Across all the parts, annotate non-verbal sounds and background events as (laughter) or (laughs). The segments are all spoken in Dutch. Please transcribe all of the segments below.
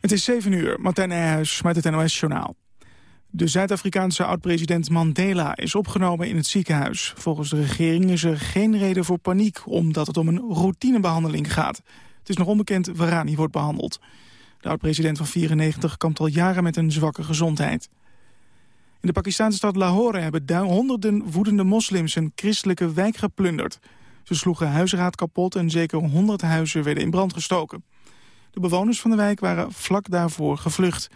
Het is 7 uur, Martijn Nijhuis met het NOS-journaal. De Zuid-Afrikaanse oud-president Mandela is opgenomen in het ziekenhuis. Volgens de regering is er geen reden voor paniek, omdat het om een routinebehandeling gaat. Het is nog onbekend waaraan hij wordt behandeld. De oud-president van 94 kampt al jaren met een zwakke gezondheid. In de Pakistanse stad Lahore hebben honderden woedende moslims een christelijke wijk geplunderd. Ze sloegen huisraad kapot en zeker 100 huizen werden in brand gestoken. De bewoners van de wijk waren vlak daarvoor gevlucht.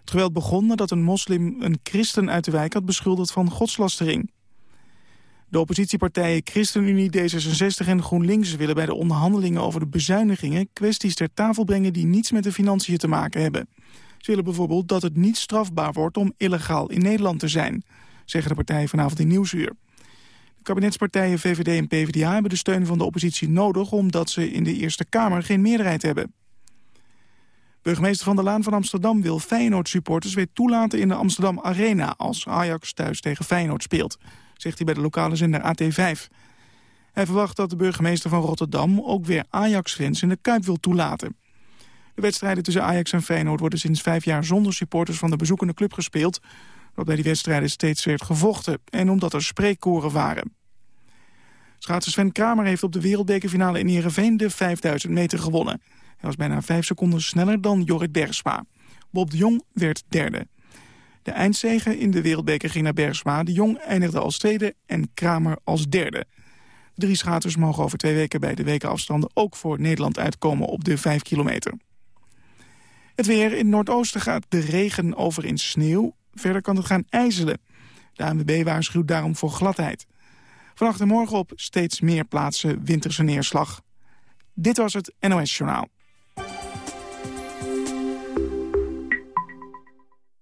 Het geweld begon nadat een moslim een christen uit de wijk had beschuldigd van godslastering. De oppositiepartijen ChristenUnie, D66 en GroenLinks willen bij de onderhandelingen over de bezuinigingen kwesties ter tafel brengen die niets met de financiën te maken hebben. Ze willen bijvoorbeeld dat het niet strafbaar wordt om illegaal in Nederland te zijn, zeggen de partijen vanavond in Nieuwsuur. De kabinetspartijen VVD en PvdA hebben de steun van de oppositie nodig omdat ze in de Eerste Kamer geen meerderheid hebben. Burgemeester Van der Laan van Amsterdam wil Feyenoord-supporters weer toelaten in de Amsterdam Arena als Ajax thuis tegen Feyenoord speelt, zegt hij bij de lokale zender AT5. Hij verwacht dat de burgemeester van Rotterdam ook weer Ajax-fans in de Kuip wil toelaten. De wedstrijden tussen Ajax en Feyenoord worden sinds vijf jaar zonder supporters van de bezoekende club gespeeld, waarbij die wedstrijden steeds werd gevochten en omdat er spreekkoren waren. Schaatser Sven Kramer heeft op de wereldbekerfinale in Heerenveen de 5000 meter gewonnen. Hij was bijna vijf seconden sneller dan Jorrit Bergsma. Bob de Jong werd derde. De eindzege in de wereldbeker ging naar Bergsma. De Jong eindigde als tweede en Kramer als derde. De drie schaters mogen over twee weken bij de wekenafstanden ook voor Nederland uitkomen op de vijf kilometer. Het weer in het noordoosten gaat de regen over in sneeuw. Verder kan het gaan ijzelen. De ANWB waarschuwt daarom voor gladheid. Vannacht en morgen op steeds meer plaatsen winterse neerslag. Dit was het NOS Journaal.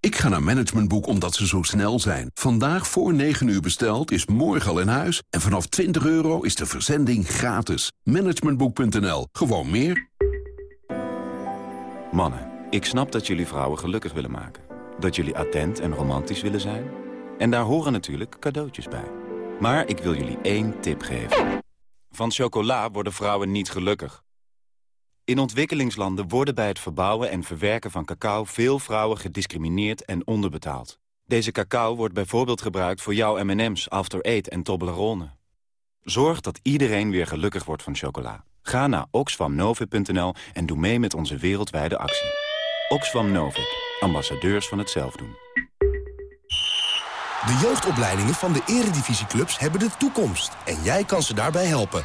Ik ga naar Managementboek omdat ze zo snel zijn. Vandaag voor 9 uur besteld is morgen al in huis. En vanaf 20 euro is de verzending gratis. Managementboek.nl. Gewoon meer. Mannen, ik snap dat jullie vrouwen gelukkig willen maken. Dat jullie attent en romantisch willen zijn. En daar horen natuurlijk cadeautjes bij. Maar ik wil jullie één tip geven. Van chocola worden vrouwen niet gelukkig. In ontwikkelingslanden worden bij het verbouwen en verwerken van cacao... veel vrouwen gediscrimineerd en onderbetaald. Deze cacao wordt bijvoorbeeld gebruikt voor jouw M&M's, After Eight en Toblerone. Zorg dat iedereen weer gelukkig wordt van chocola. Ga naar oxfamnovip.nl en doe mee met onze wereldwijde actie. Oxfam Novib, ambassadeurs van het zelfdoen. De jeugdopleidingen van de eredivisieclubs hebben de toekomst. En jij kan ze daarbij helpen.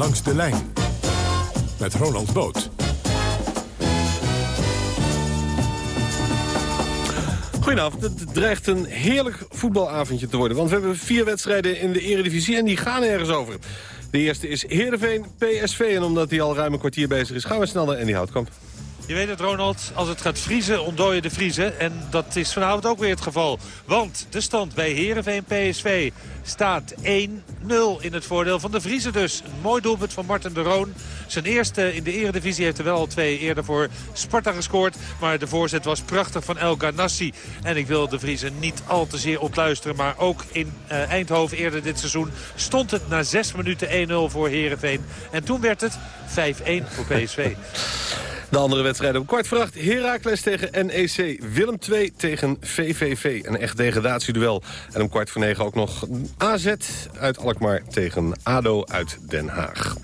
Langs de lijn met Ronald Boot. Goedenavond, het dreigt een heerlijk voetbalavondje te worden. Want we hebben vier wedstrijden in de eredivisie en die gaan ergens over. De eerste is Heerenveen PSV. En omdat die al ruim een kwartier bezig is, gaan we snel naar Andy Houtkamp. Je weet het Ronald, als het gaat vriezen ontdooien de vriezen. En dat is vanavond ook weer het geval. Want de stand bij Heerenveen PSV staat 1-0 in het voordeel van de Vriezen dus. Een mooi doelpunt van Martin de Roon. Zijn eerste in de eredivisie heeft er wel al twee eerder voor Sparta gescoord. Maar de voorzet was prachtig van El Ganassi. En ik wil de Vriezen niet al te zeer ontluisteren. Maar ook in uh, Eindhoven eerder dit seizoen stond het na zes minuten 1-0 voor Heerenveen. En toen werd het 5-1 voor PSV. (laughs) De andere wedstrijden op kwart vracht. Heracles tegen NEC. Willem 2 tegen VVV. Een echt degradatieduel. En om kwart voor negen ook nog AZ uit Alkmaar tegen ADO uit Den Haag.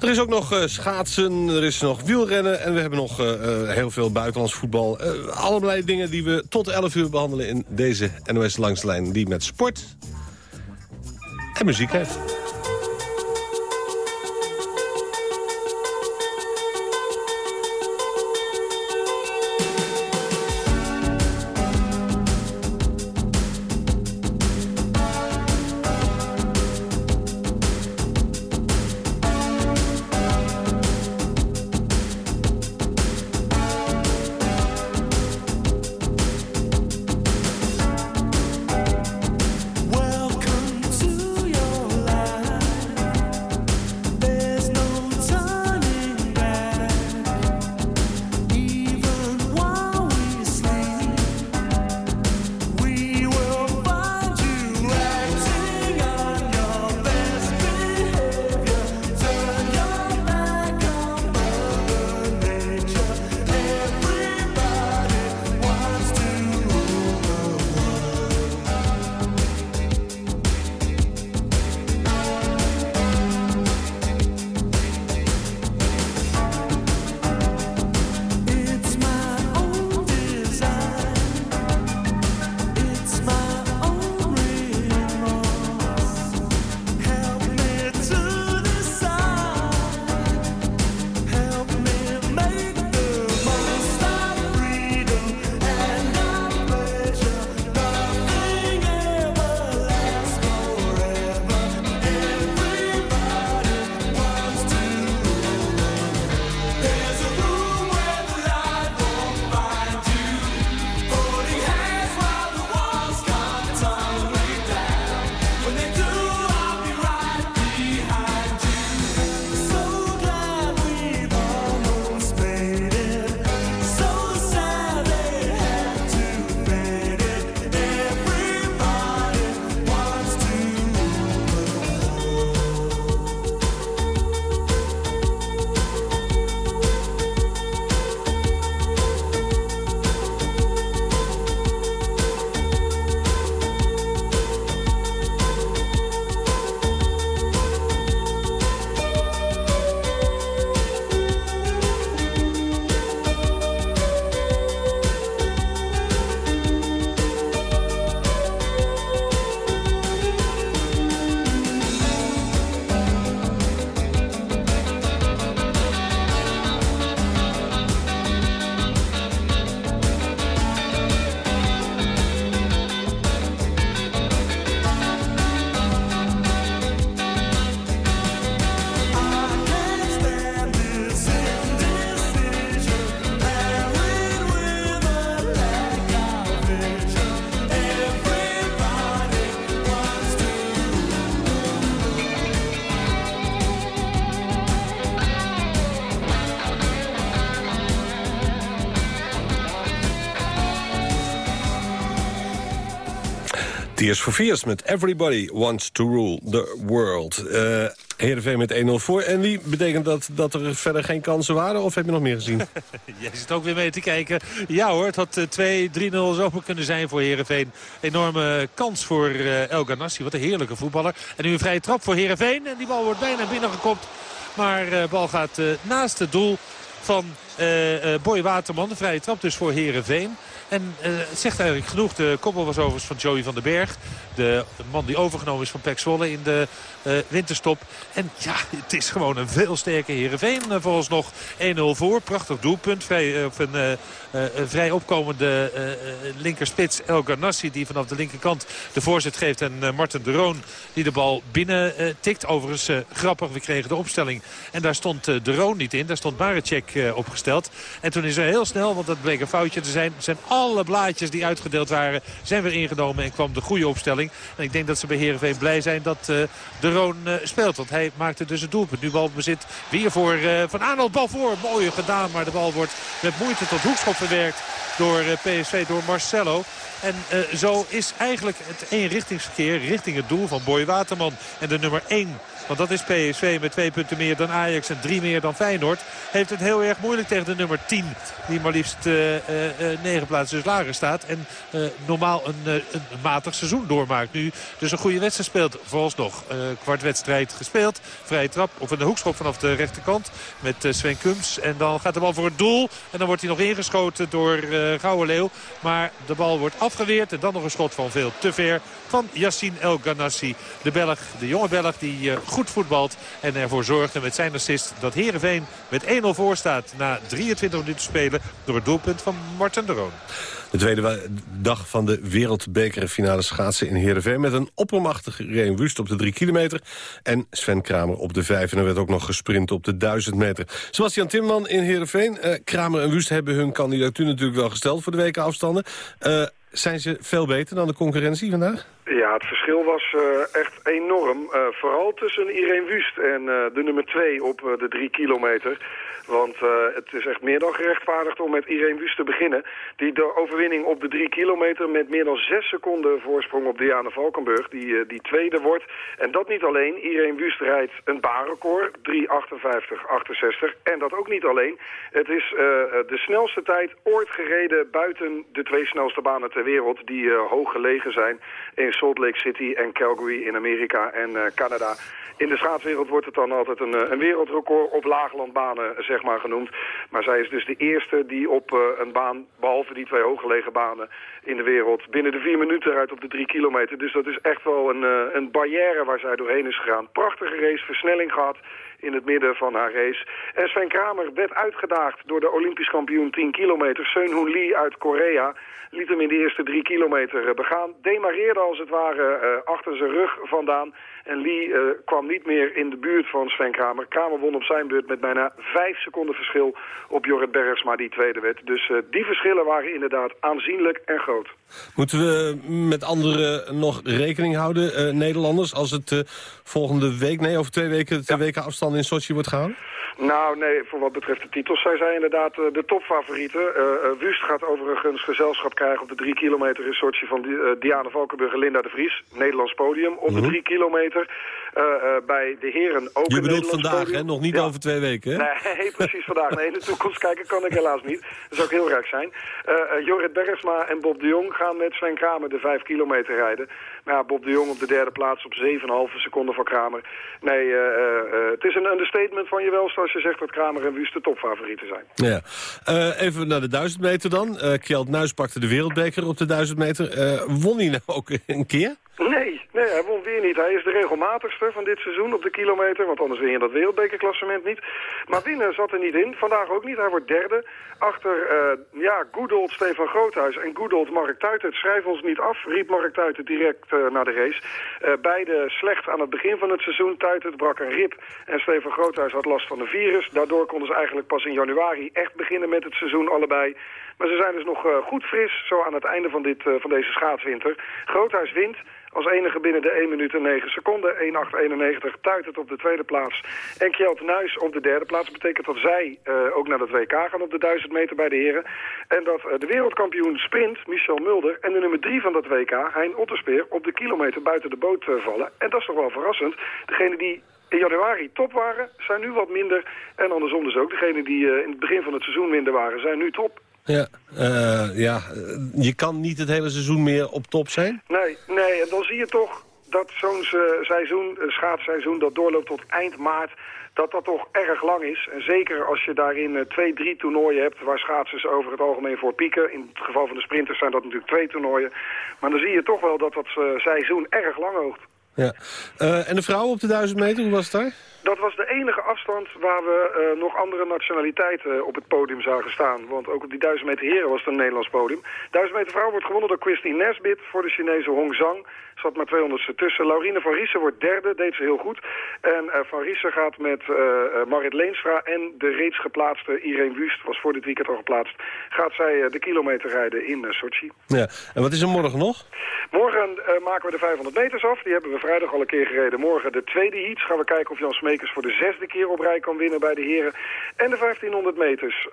Er is ook nog uh, schaatsen, er is nog wielrennen... en we hebben nog uh, uh, heel veel buitenlands voetbal. allerlei dingen die we tot 11 uur behandelen in deze NOS Langslijn... die met sport en muziek heeft. Tears for Fears met Everybody Wants to Rule the World. Uh, Heerenveen met 1-0 voor. En wie betekent dat dat er verder geen kansen waren? Of heb je nog meer gezien? (laughs) Jij zit ook weer mee te kijken. Ja hoor, het had 2-3-0 zo kunnen zijn voor Heerenveen. Enorme kans voor uh, El Ganassi. Wat een heerlijke voetballer. En nu een vrije trap voor Heerenveen. En die bal wordt bijna binnengekopt. Maar de bal gaat naast het doel van Boy Waterman. De vrije trap dus voor Heerenveen. En uh, het zegt eigenlijk genoeg. De koppel was overigens van Joey van den Berg. De man die overgenomen is van Pek Zwolle in de winterstop. En ja, het is gewoon een veel sterke Heerenveen. Uh, volgens nog 1-0 voor. Prachtig doelpunt. Vrij, of een, een vrij opkomende linkerspits El Garnassi. Die vanaf de linkerkant de voorzet geeft. En Martin de Roon die de bal binnen tikt. Overigens grappig. We kregen de opstelling. En daar stond de Roon niet in. Daar stond Baracek opgesteld. En toen is er heel snel, want dat bleek een foutje te zijn. zijn alle blaadjes die uitgedeeld waren zijn weer ingenomen en kwam de goede opstelling. En ik denk dat ze bij Heerenveen blij zijn dat uh, de Roon uh, speelt. Want hij maakte dus het doelpunt. Nu balbezit weer voor uh, Van Aanholt. Bal voor. Mooi gedaan. Maar de bal wordt met moeite tot hoekschop verwerkt door PSV, door Marcelo. En zo is eigenlijk het eenrichtingsverkeer richting het doel van Boy Waterman. En de nummer 1 want dat is PSV met twee punten meer dan Ajax en drie meer dan Feyenoord. Heeft het heel erg moeilijk tegen de nummer 10. Die maar liefst uh, uh, negen plaatsen dus lager staat. En normaal een, een, matig seizoen doormaakt. Nu dus een goede wedstrijd speelt. Vooralsnog kwart wedstrijd gespeeld. Vrije trap of een hoekschop vanaf de rechterkant. Met Sven Kums. En dan gaat de bal voor het doel. En dan wordt hij nog ingeschoten door Gouwe Leeuw. Maar de bal wordt afgeweerd. En dan nog een schot van veel te ver van Yassine El Ganassi. De Belg, de jonge Belg die goed voetbalt. En ervoor zorgde met zijn assist dat Heerenveen met 1-0 voor staat. Na 23 minuten spelen door het doelpunt van Martin de Roon. De tweede dag van de wereldbekerfinale schaatsen in Heerenveen... met een oppermachtige Reen Wust op de 3 kilometer... en Sven Kramer op de 5. En er werd ook nog gesprint op de 1000 meter. Sebastian Timman in Heerenveen. Uh, Kramer en Wust hebben hun kandidatuur natuurlijk wel gesteld... voor de weken afstanden. Zijn ze veel beter dan de concurrentie vandaag? Ja, het verschil was uh, echt enorm. Uh, vooral tussen Irene Wust en uh, de nummer 2 op de 3 kilometer. Want het is echt meer dan gerechtvaardigd om met Irene Wust te beginnen. Die de overwinning op de 3 kilometer met meer dan 6 seconden voorsprong op Diana Valkenburg. Die, die tweede wordt. En dat niet alleen. Irene Wust rijdt een baanrecord. 3.58.68. En dat ook niet alleen. Het is de snelste tijd ooit gereden buiten de twee snelste banen ter wereld. Die hoog gelegen zijn in Salt Lake City en Calgary in Amerika en Canada. In de schaatswereld wordt het dan altijd een, een, wereldrecord op laaglandbanen zeg maar, genoemd. Maar zij is dus de eerste die op uh, een baan, behalve die twee hooggelegen banen in de wereld, binnen de vier minuten rijdt op de drie kilometer. Dus dat is echt wel een, uh, een barrière waar zij doorheen is gegaan. Prachtige race, versnelling gehad in het midden van haar race. En Sven Kramer werd uitgedaagd door de Olympisch kampioen 10 kilometer, Seun Hoon Lee uit Korea. Liet hem in de eerste drie kilometer begaan. Demareerde als het ware achter zijn rug vandaan. En Lee uh, kwam niet meer in de buurt van Sven Kramer. Kramer won op zijn beurt met bijna vijf seconden verschil op Jorrit maar die tweede werd. Dus uh, die verschillen waren inderdaad aanzienlijk en groot. Moeten we met anderen nog rekening houden, Nederlanders, als het volgende week, nee, over twee weken, twee ja. weken afstand in Sochi wordt gehouden? Nou, nee, voor wat betreft de titels zijn zij inderdaad de topfavorieten. Uh, uh, Wust gaat overigens gezelschap krijgen op de drie kilometer in Sochi van Diana Valkenburg en Linda de Vries. Nederlands podium op de drie kilometer. Bij de heren ook Je bedoelt vandaag, hè? Nog niet ja. over twee weken, hè? Nee, (laughs) precies vandaag. Nee, in de toekomst kijken kan ik helaas niet. Dat zou ook heel raar zijn. Jorrit Bergsma en Bob de Jong gaan met Sven Kramer de vijf kilometer rijden. Ja, Bob de Jong op de derde plaats op 7,5 seconden van Kramer. Nee, het is een understatement van je welstand als je zegt dat Kramer en Wust de topfavorieten zijn. Ja. Uh, even naar de 1000 meter dan. Uh, Kjeld Nuis pakte de wereldbeker op de 1000 meter. Won hij nou ook een keer? Nee, nee, hij won weer niet. Hij is de regelmatigste van dit seizoen op de kilometer, want anders win je dat wereldbekerklassement niet. Maar winnen zat er niet in, vandaag ook niet. Hij wordt derde achter, ja, Goodold Stefan Groothuis en Goodold Mark Tuitert. Schrijf ons niet af, riep Mark Tuitert direct naar de race. Uh, beide slecht aan het begin van het seizoen. Tuitert brak een rib en Stefan Groothuis had last van een virus. Daardoor konden ze eigenlijk pas in januari echt beginnen met het seizoen allebei. Maar ze zijn dus nog uh, goed fris, zo aan het einde van, dit, van deze schaatswinter. Groothuis wint, Als enige binnen de 1 minuut en 9 seconden. 1.891 tuit het op de tweede plaats. En Kjeld Nuis op de derde plaats. Betekent dat zij uh, ook naar het WK gaan op de 1000 meter bij de heren. En dat uh, de wereldkampioen sprint, Michel Mulder... en de nummer 3 van dat WK, Hein Otterspeer... op de kilometer buiten de boot uh, vallen. En dat is toch wel verrassend. Degene die in januari top waren, zijn nu wat minder. En andersom dus ook. Degenen die in het begin van het seizoen minder waren, zijn nu top. Ja, uh, ja, je kan niet het hele seizoen meer op top zijn? Nee, nee. en dan zie je toch dat zo'n seizoen, schaatsseizoen, dat doorloopt tot eind maart dat dat toch erg lang is. En zeker als je daarin twee, drie toernooien hebt... waar schaatsers over het algemeen voor pieken. In het geval van de sprinters zijn dat natuurlijk twee toernooien. Maar dan zie je toch wel dat dat seizoen erg lang oogt. Ja. Uh, en de vrouwen op de 1000 meter, hoe was het daar? Dat was de enige afstand waar we uh, nog andere nationaliteiten op het podium zagen staan. Want ook op die 1000 meter heren was het een Nederlands podium. 1000 meter vrouwen wordt gewonnen door Christine Nesbit voor de Chinese Hong Zhang. Zat maar 200ste tussen. Laurine van Riesen wordt derde, deed ze heel goed. En uh, Van Riesen gaat met uh, Marit Leenstra en de reeds geplaatste Irene Wust, was voor dit weekend al geplaatst, gaat zij de kilometer rijden in Sochi. Ja, en wat is er morgen nog? Morgen maken we de 500 meters af. Die hebben we vrijdag al een keer gereden. Morgen de tweede heats. Gaan we kijken of Jan Smekers voor de zesde keer op rij kan winnen bij de heren. En de 1500 meters.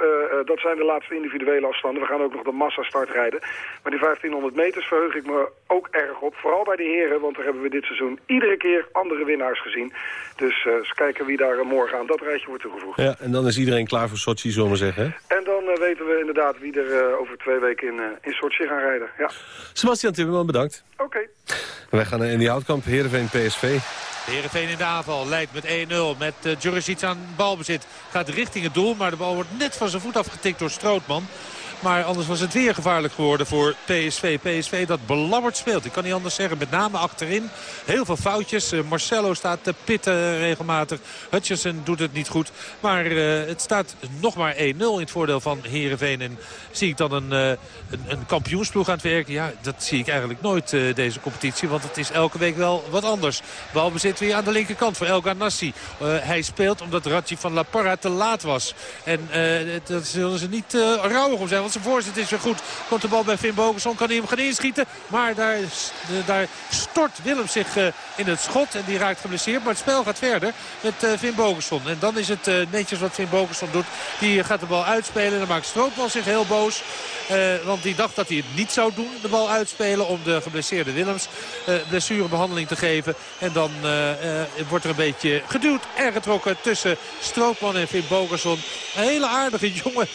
Dat zijn de laatste individuele afstanden. We gaan ook nog de massastart rijden. Maar die 1500 meters verheug ik me ook erg op. Vooral bij de heren, want daar hebben we dit seizoen iedere keer andere winnaars gezien. Dus uh, eens kijken wie daar morgen aan dat rijtje wordt toegevoegd. Ja, en dan is iedereen klaar voor Sochi, zullen we zeggen. Hè? En dan weten we inderdaad wie er over twee weken in, in Sochi gaan rijden. Ja. Sebastian Timmerman, bedankt. Oké. Okay. Wij gaan naar Andy Houtkamp, Heerenveen PSV. Heerenveen in de aanval leidt met 1-0. Met uh, Juricic aan balbezit. Gaat richting het doel. Maar de bal wordt net van zijn voet afgetikt door Strootman. Maar anders was het weer gevaarlijk geworden voor PSV. PSV dat belabberd speelt. Ik kan niet anders zeggen. Met name achterin. Heel veel foutjes. Uh, Marcelo staat te pitten regelmatig. Hutchinson doet het niet goed. Maar uh, het staat nog maar 1-0 in het voordeel van Heerenveen. En zie ik dan een, uh, een, kampioensploeg aan het werken? Ja, dat zie ik eigenlijk nooit deze competitie. Want het is elke week wel wat anders. Balbezit weer aan de linkerkant voor El Ganassi. hij speelt omdat Ratji van La Parra te laat was. En dat zullen ze niet rouwig om zijn. Zijn voorzet is weer goed. Komt de bal bij Finn Bogerson. Kan hij hem gaan inschieten. Maar daar, daar stort Willem zich uh, in het schot. En die raakt geblesseerd. Maar het spel gaat verder met uh, Finn Bogerson. En dan is het uh, netjes wat Finn Bogerson doet. Die gaat de bal uitspelen. En dan maakt Stroopman zich heel boos. want die dacht dat hij het niet zou doen. De bal uitspelen om de geblesseerde Willems blessurebehandeling te geven. En dan wordt er een beetje geduwd en getrokken tussen Stroopman en Finn Bogerson. Een hele aardige (laughs) jonge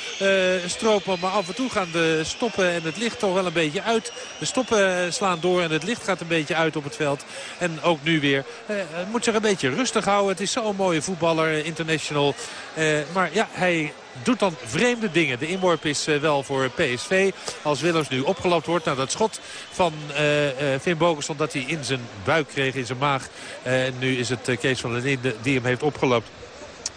Stroopman. Maar af en toe gaan de stoppen en het licht toch wel een beetje uit. De stoppen slaan door en het licht gaat een beetje uit op het veld. En ook nu weer. Uh, moet zich een beetje rustig houden. Het is zo'n mooie voetballer, international. Uh, maar ja, hij doet dan vreemde dingen. De inworp is uh, wel voor PSV. Als Willems nu opgelapt wordt naar dat schot van uh, Finn Bogerson... dat hij in zijn buik kreeg, in zijn maag. En nu is het Kees van der die hem heeft opgelapt.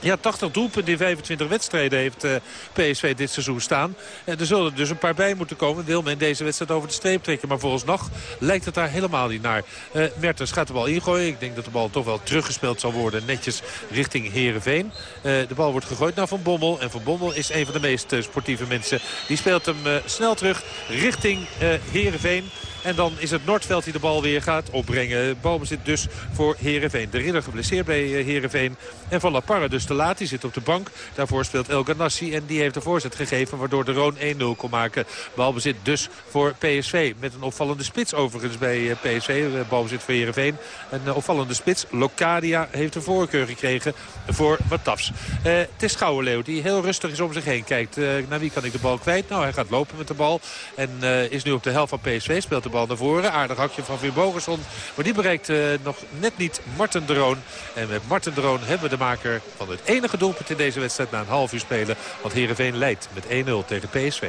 Ja, 80 doelpunten in 25 wedstrijden heeft uh, PSV dit seizoen staan. En er zullen dus een paar bij moeten komen. Wil men deze wedstrijd over de streep trekken. Maar volgens nog lijkt het daar helemaal niet naar. Uh, Mertens gaat de bal ingooien. Ik denk dat de bal toch wel teruggespeeld zal worden. Netjes richting Herenveen. Uh, de bal wordt gegooid naar Van Bommel. En Van Bommel is een van de meest sportieve mensen. Die speelt hem snel terug richting Herenveen. En dan is het Noordveld die de bal weer gaat opbrengen. Balbezit dus voor Herenveen. De ridder geblesseerd bij Herenveen. En Van La Parra dus te laat. Die zit op de bank. Daarvoor speelt El Ganassi. En die heeft de voorzet gegeven. Waardoor de Roon 1-0 kon maken. Balbezit dus voor PSV. Met een opvallende spits overigens bij PSV. Balbezit voor Herenveen. Een opvallende spits. Locadia heeft de voorkeur gekregen voor Watafs. Uh, het is Schouwenleeuw die heel rustig is om zich heen kijkt. Naar wie kan ik de bal kwijt? Nou, hij gaat lopen met de bal. En is nu op de helft van PSV. Speelt de naar voren. Aardig hakje van Vin Bogerson. Maar die bereikt uh, nog net niet Marten Droon. En met Marten Droon hebben we de maker van het enige doelpunt in deze wedstrijd na een half uur spelen. Want Heerenveen leidt met 1-0 tegen PSV.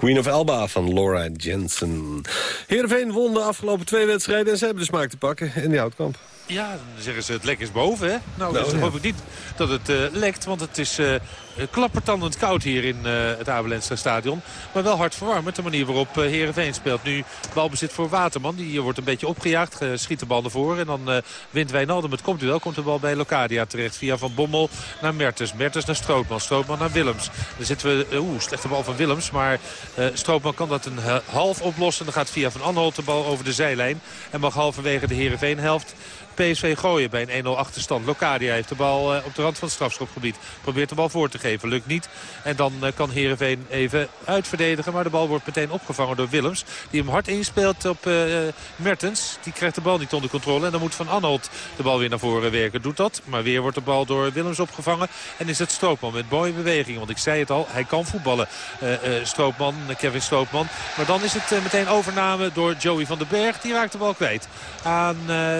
Queen of Elba van Laura Jensen. Heerenveen won de afgelopen twee wedstrijden... en ze hebben de smaak te pakken in die houtkamp. Ja, dan zeggen ze het lek is boven, hè? Nou, Nou, dus ja. hoop ik niet dat het eh, lekt, want het is eh klappertandend koud hier in eh, het Abelense stadion. Maar wel hard verwarmend, de manier waarop eh Heerenveen speelt. Nu balbezit voor Waterman, die wordt een beetje opgejaagd, schiet de bal naar voren. En dan eh, wint Wijnaldum het komt wel, komt de bal bij Locadia terecht. Via Van Bommel naar Mertens, Mertens naar Strootman, Strootman naar Willems. Dan zitten we, eh, oeh, slechte bal van Willems, maar eh, Strootman kan dat een half oplossen. Dan gaat via Van Anholt de bal over de zijlijn. En mag halverwege de Heerenveen helft PSV gooien bij een 1-0 achterstand. Locadia heeft de bal eh, op de rand van het strafschopgebied. Probeert de bal voor te geven. Lukt niet. En dan eh, kan Heerenveen even uitverdedigen. Maar de bal wordt meteen opgevangen door Willems. Die hem hard inspeelt op eh, Mertens. Die krijgt de bal niet onder controle. En dan moet Van Anholt de bal weer naar voren werken. Doet dat. Maar weer wordt de bal door Willems opgevangen. En is het Stroopman met mooie bewegingen. Want ik zei het al, hij kan voetballen. Eh, Stroopman, Kevin Stroopman. Maar dan is het meteen overname door Joey van den Berg. Die raakt de bal kwijt aan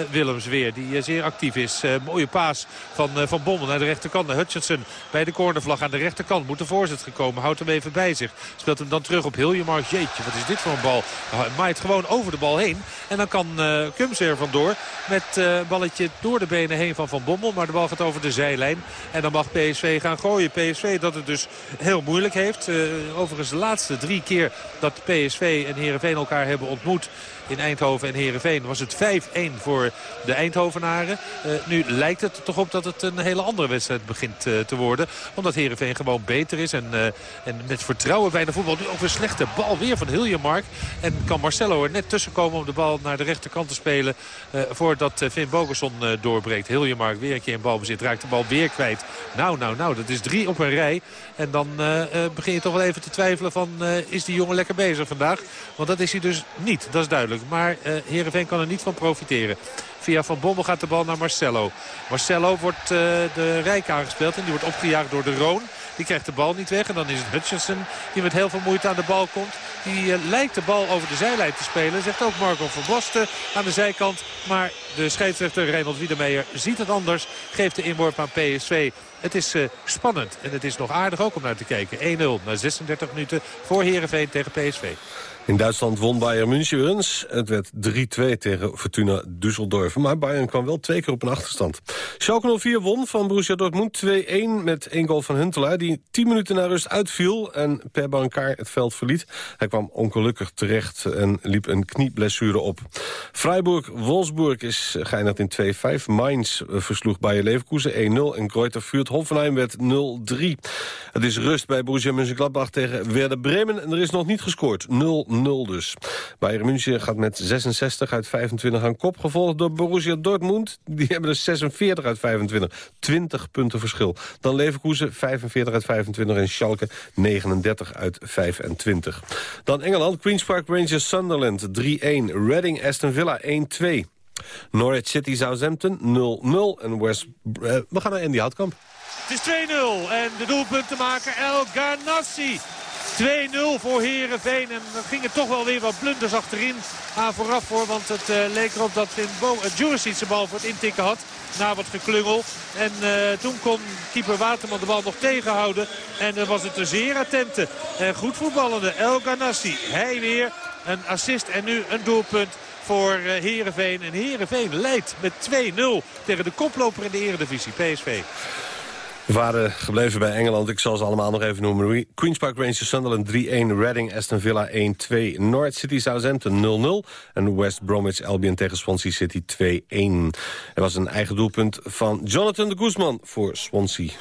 Willems weer. Die eh, zeer actief is. Eh, mooie paas van eh, Van Bommel naar de rechterkant. Naar Hutchinson bij de cornervlag aan de rechterkant. Moet de voorzet gekomen. Houdt hem even bij zich. Speelt hem dan terug op Hiljemark. Jeetje, wat is dit voor een bal? Maait gewoon over de bal heen. En dan kan eh Kums er vandoor. Met balletje door de benen heen van Van Bommel. Maar de bal gaat over de zijlijn. En dan mag PSV gaan gooien. PSV dat het dus heel moeilijk heeft. Overigens de laatste drie keer dat PSV en Heerenveen elkaar hebben ontmoet in Eindhoven en Heerenveen was het 5-1 voor de Eindhovenaren. Eh, nu lijkt het toch op dat het een hele andere wedstrijd begint eh, te worden. Omdat Heerenveen gewoon beter is en, eh, en met vertrouwen bij de voetbal. Nu ook een slechte bal weer van Hiljemark. En kan Marcelo er net tussen komen om de bal naar de rechterkant te spelen. voordat Finn Bogerson doorbreekt. Hiljemark weer een keer in balbezit. Raakt de bal weer kwijt. Nou, nou, nou. Dat is drie op een rij. En dan begin je toch wel even te twijfelen van... is die jongen lekker bezig vandaag? Want dat is hij dus niet. Dat is duidelijk. Maar eh Heerenveen kan er niet van profiteren. Via Van Bommel gaat de bal naar Marcelo. Marcelo wordt eh, de Rijk aangespeeld en die wordt opgejaagd door de Roon. Die krijgt de bal niet weg. En dan is het Hutchinson die met heel veel moeite aan de bal komt. Die eh, lijkt de bal over de zijlijn te spelen. Zegt ook Marco van Basten aan de zijkant. Maar de scheidsrechter Reinhold Wiedemeyer ziet het anders. Geeft de inworp aan PSV. Het is eh, spannend en het is nog aardig ook om naar te kijken. 1-0 na 36 minuten voor Heerenveen tegen PSV. In Duitsland won Bayern München. Het werd 3-2 tegen Fortuna Düsseldorf. Maar Bayern kwam wel twee keer op een achterstand. Schalke 04 won van Borussia Dortmund 2-1 met één goal van Huntelaar... die 10 minuten na rust uitviel en per Bankar het veld verliet. Hij kwam ongelukkig terecht en liep een knieblessure op. Freiburg-Wolfsburg is geëindigd in 2-5. Mainz versloeg Bayer Leverkusen 1-0 en Greuther Fürth Hoffenheim werd 0-3. Het is rust bij Borussia Mönchengladbach tegen Werder Bremen... en er is nog niet gescoord. 0-0 dus. Bayern München gaat met 66 uit 25 aan kop... gevolgd door Borussia Dortmund. Die hebben er 46 uit 25. 20 punten verschil. Dan Leverkusen 45 uit 25 en Schalke 39 uit 25. Dan Engeland, Queen's Park Rangers Sunderland 3-1. Reading Aston Villa 1-2. Norwich City Southampton 0-0. En West... eh, we gaan naar Andy Houtkamp. Het is 2-0 en de doelpuntenmaker El Ganassi. 2-0 voor Herenveen. En dan gingen toch wel weer wat blunders achterin aan vooraf voor. Want het eh, leek erop dat Finn Bo uh, de bal voor het intikken had. Na wat geklungel. En toen kon keeper Waterman de bal nog tegenhouden. En dan was het een zeer attente en goed voetballende El Ganassi. Hij weer een assist en nu een doelpunt voor uh, Heerenveen. En Heerenveen leidt met 2-0 tegen de koploper in de eredivisie, PSV. We waren gebleven bij Engeland. Ik zal ze allemaal nog even noemen. Queen's Park Rangers Sunderland 3-1. Reading Aston Villa 1-2. Norwich City Southampton 0-0. En West Bromwich Albion tegen Swansea City 2-1. Er was een eigen doelpunt van Jonathan de Guzman voor Swansea.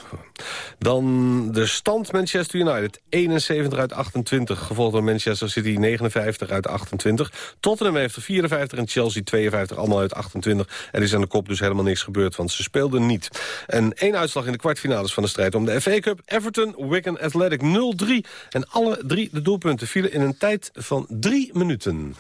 Dan de stand Manchester United 71 uit 28. Gevolgd door Manchester City 59 uit 28. Tottenham heeft er 54 en Chelsea 52. Allemaal uit 28. Er is aan de kop dus helemaal niks gebeurd, want ze speelden niet. En één uitslag in de kwartfinales van de strijd om de FA Cup. Everton, Wigan Athletic 0-3. En alle drie de doelpunten vielen in een tijd van drie minuten.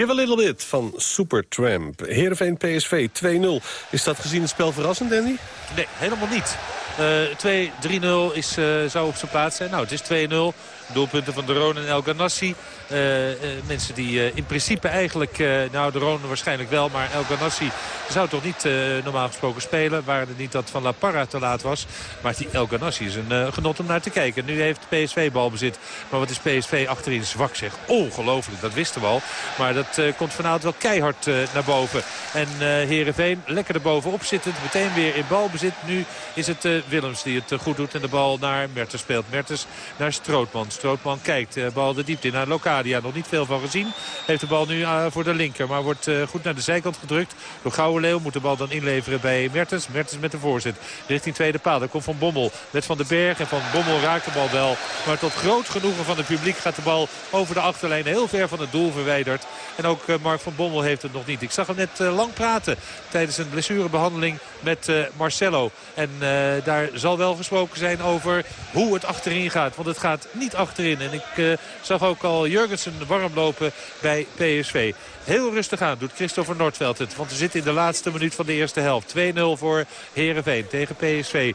Give a Little Bit van Supertramp. Heerenveen PSV 2-0. Is dat gezien het spel verrassend, Danny? Nee, helemaal niet. Eh 2-3-0 is, eh, zou op zijn plaats zijn. Nou, het is 2-0. Doelpunten van de Roon en El Ganassi. Eh, eh, mensen die eh, in principe eigenlijk... eh, nou, de Roon waarschijnlijk wel, maar El Ganassi zou toch niet eh, normaal gesproken spelen. Waren het niet dat Van La Parra te laat was. Maar die El Ganassi is een eh, genot om naar te kijken. Nu heeft PSV balbezit. Maar wat is PSV achterin zwak zeg. Ongelooflijk, dat wisten we al. Maar dat eh, komt vanavond wel keihard eh, naar boven. En eh Heerenveen lekker erbovenop zittend. Meteen weer in balbezit. Nu is het eh, Willems die het eh, goed doet. En de bal naar Mertens speelt. Mertens naar Strootman. Strootman kijkt. eh, bal de diepte in naar Locadia. Nog niet veel van gezien. Heeft de bal nu eh, voor de linker. Maar wordt goed naar de zijkant gedrukt. Door Gouwenleeuw moet de bal dan inleveren bij Mertens. Mertens met de voorzet. Richting tweede paal. Daar komt Van Bommel. Met Van den Berg. En Van Bommel raakt de bal wel. Maar tot groot genoegen van het publiek gaat de bal over de achterlijn. Heel ver van het doel verwijderd. En ook Mark van Bommel heeft het nog niet. Ik zag hem net lang praten tijdens een blessurebehandeling met Marcelo. En eh, daar zal wel gesproken zijn over hoe het achterin gaat. Want het gaat niet achterin. En ik eh, zag ook al Jurgensen warm lopen bij PSV. Heel rustig aan doet Christopher Noordveld het. Want we zitten in de laatste minuut van de eerste helft. 2-0 voor Heerenveen tegen PSV.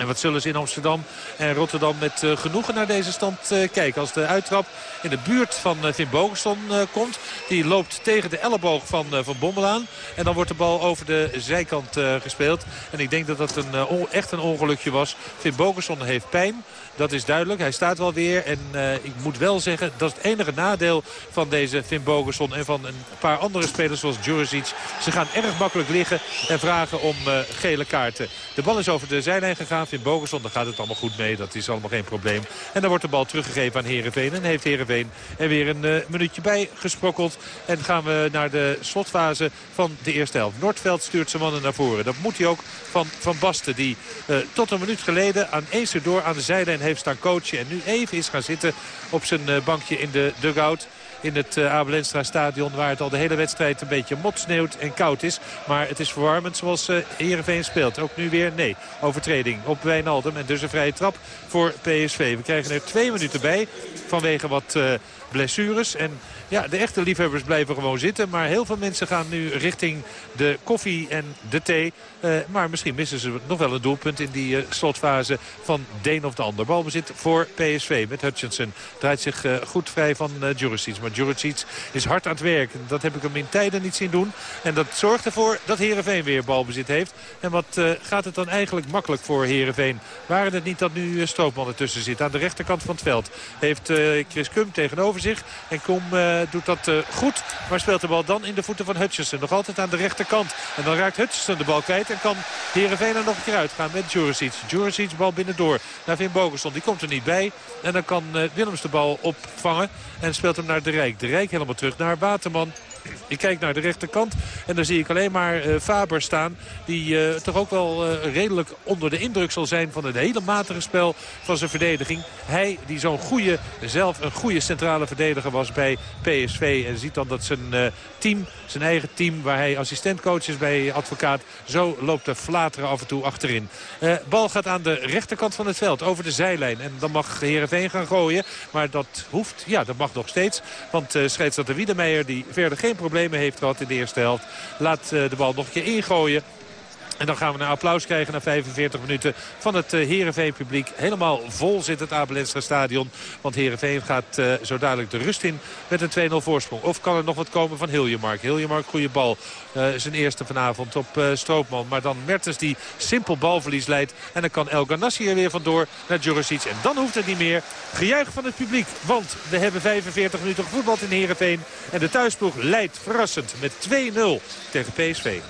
En wat zullen ze in Amsterdam en Rotterdam met eh, genoegen naar deze stand eh, kijken. Als de uittrap in de buurt van uh, Finn Bogenson komt. Die loopt tegen de elleboog van Van Bommel aan. En dan wordt de bal over de zijkant gespeeld. En ik denk dat dat een, echt een ongelukje was. Finn Bogenson heeft pijn. Dat is duidelijk. Hij staat wel weer. En uh, ik moet wel zeggen, dat is het enige nadeel van deze Finn Bogerson en van een paar andere spelers zoals Juricic. Ze gaan erg makkelijk liggen en vragen om uh, gele kaarten. De bal is over de zijlijn gegaan. Finn Bogerson, daar gaat het allemaal goed mee. Dat is allemaal geen probleem. En dan wordt de bal teruggegeven aan Heerenveen. En heeft Heerenveen er weer een uh, minuutje bij gesprokkeld. En gaan we naar de slotfase van de eerste helft. Noordveld stuurt zijn mannen naar voren. Dat moet hij ook van Van Basten. Die tot een minuut geleden aan eens door aan de zijlijn heeft staan coachen. En nu even is gaan zitten op zijn bankje in de dugout in het uh, Abelenstra stadion. Waar het al de hele wedstrijd een beetje mot sneeuwt en koud is. Maar het is verwarmend zoals uh, Heerenveen speelt. Ook nu weer nee. Overtreding op Wijnaldum. En dus een vrije trap voor PSV. We krijgen er twee minuten bij vanwege wat blessures. En ja, de echte liefhebbers blijven gewoon zitten. Maar heel veel mensen gaan nu richting de koffie en de thee. Uh, maar misschien missen ze nog wel een doelpunt in die uh, slotfase van de een of de ander. Balbezit voor PSV met Hutchinson. Draait zich uh, goed vrij van uh, Juricic. Maar Juricic is hard aan het werk. Dat heb ik hem in tijden niet zien doen. En dat zorgt ervoor dat Heerenveen weer balbezit heeft. En wat gaat het dan eigenlijk makkelijk voor Heerenveen? Waren het niet dat nu Stroopman ertussen zit? Aan de rechterkant van het veld heeft Chris Kum tegenover zich. En Kum doet dat uh, goed. Maar speelt de bal dan in de voeten van Hutchinson. Nog altijd aan de rechterkant. En dan raakt Hutchinson de bal kwijt. En kan Heerenveen er nog een keer uitgaan met Juricic. Juricic bal binnendoor naar Vin Bogerson. Die komt er niet bij. En dan kan uh, Willems de bal opvangen. En speelt hem naar De Rijk. De Rijk helemaal terug naar Waterman. Ik kijk naar de rechterkant en dan zie ik alleen maar uh, Faber staan. Die uh, toch ook wel uh, redelijk onder de indruk zal zijn van het hele matige spel van zijn verdediging. Hij die zo'n goede, zelf een goede centrale verdediger was bij PSV. En ziet dan dat zijn team, zijn eigen team waar hij assistentcoach is bij advocaat. Zo loopt de flateren af en toe achterin. bal gaat aan de rechterkant van het veld over de zijlijn. En dan mag Heerenveen gaan gooien. Maar dat hoeft, ja dat mag nog steeds. Want uh, scheidsrechter Wiedemeijer die verder geen problemen heeft gehad in de eerste helft. Laat uh, de bal nog een keer ingooien. En dan gaan we een applaus krijgen na 45 minuten van het uh, Heerenveen publiek. Helemaal vol zit het Abelensra stadion. Want Heerenveen gaat uh, zo dadelijk de rust in met een 2-0 voorsprong. Of kan er nog wat komen van Hiljemark. Hiljemark, goede bal. Uh, zijn eerste vanavond op Stroopman. Maar dan Mertens die simpel balverlies leidt. En dan kan El Ganassi er weer vandoor naar Juricic. En dan hoeft het niet meer. Gejuich van het publiek. Want we hebben 45 minuten gevoetbald in Heerenveen. En de thuisploeg leidt verrassend met 2-0 tegen PSV.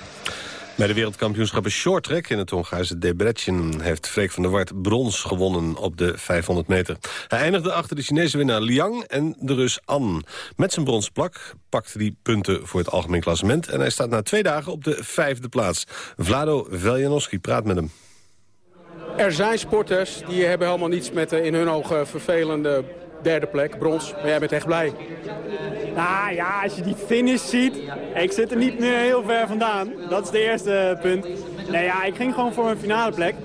Bij de wereldkampioenschappen shorttrack in het Hongaarse Debrecen... heeft Freek van der Wart brons gewonnen op de 500 meter. Hij eindigde achter de Chinese winnaar Liang en de Rus An. Met zijn bronsplak pakt hij punten voor het algemeen klassement... en hij staat na twee dagen op de vijfde plaats. Vlado Veljanovski praat met hem. Er zijn sporters die hebben helemaal niets met de in hun ogen vervelende derde plek, brons. Maar jij bent echt blij. Nou ja, als je die finish ziet, ik zit er niet meer heel ver vandaan. Dat is het eerste punt. Nee ja, ik ging gewoon voor een finale plek.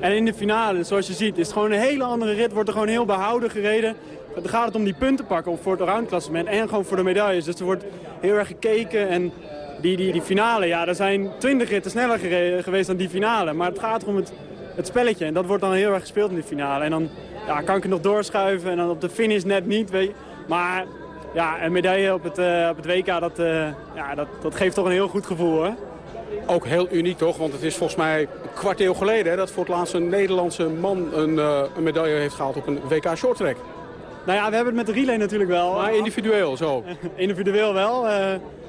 En in de finale, zoals je ziet, is het gewoon een hele andere rit. Wordt er gewoon heel behouden gereden. Dan gaat het om die punten pakken voor het roundklassement en gewoon voor de medailles. Dus er wordt heel erg gekeken en die, die, die finale, ja, er zijn twintig ritten sneller gereden, geweest dan die finale. Maar het gaat om het, het spelletje en dat wordt dan heel erg gespeeld in de finale. En dan ja, kan ik het nog doorschuiven en dan op de finish net niet. Weet je. Maar ja, een medaille op het, uh, op het WK, dat, uh, ja, dat, dat geeft toch een heel goed gevoel. Hè? Ook heel uniek toch, want het is volgens mij een kwart eeuw geleden... Hè, dat voor het laatst een Nederlandse man een, uh, een medaille heeft gehaald op een WK shorttrack. Nou ja, we hebben het met de relay natuurlijk wel. Maar individueel zo? (laughs) individueel wel.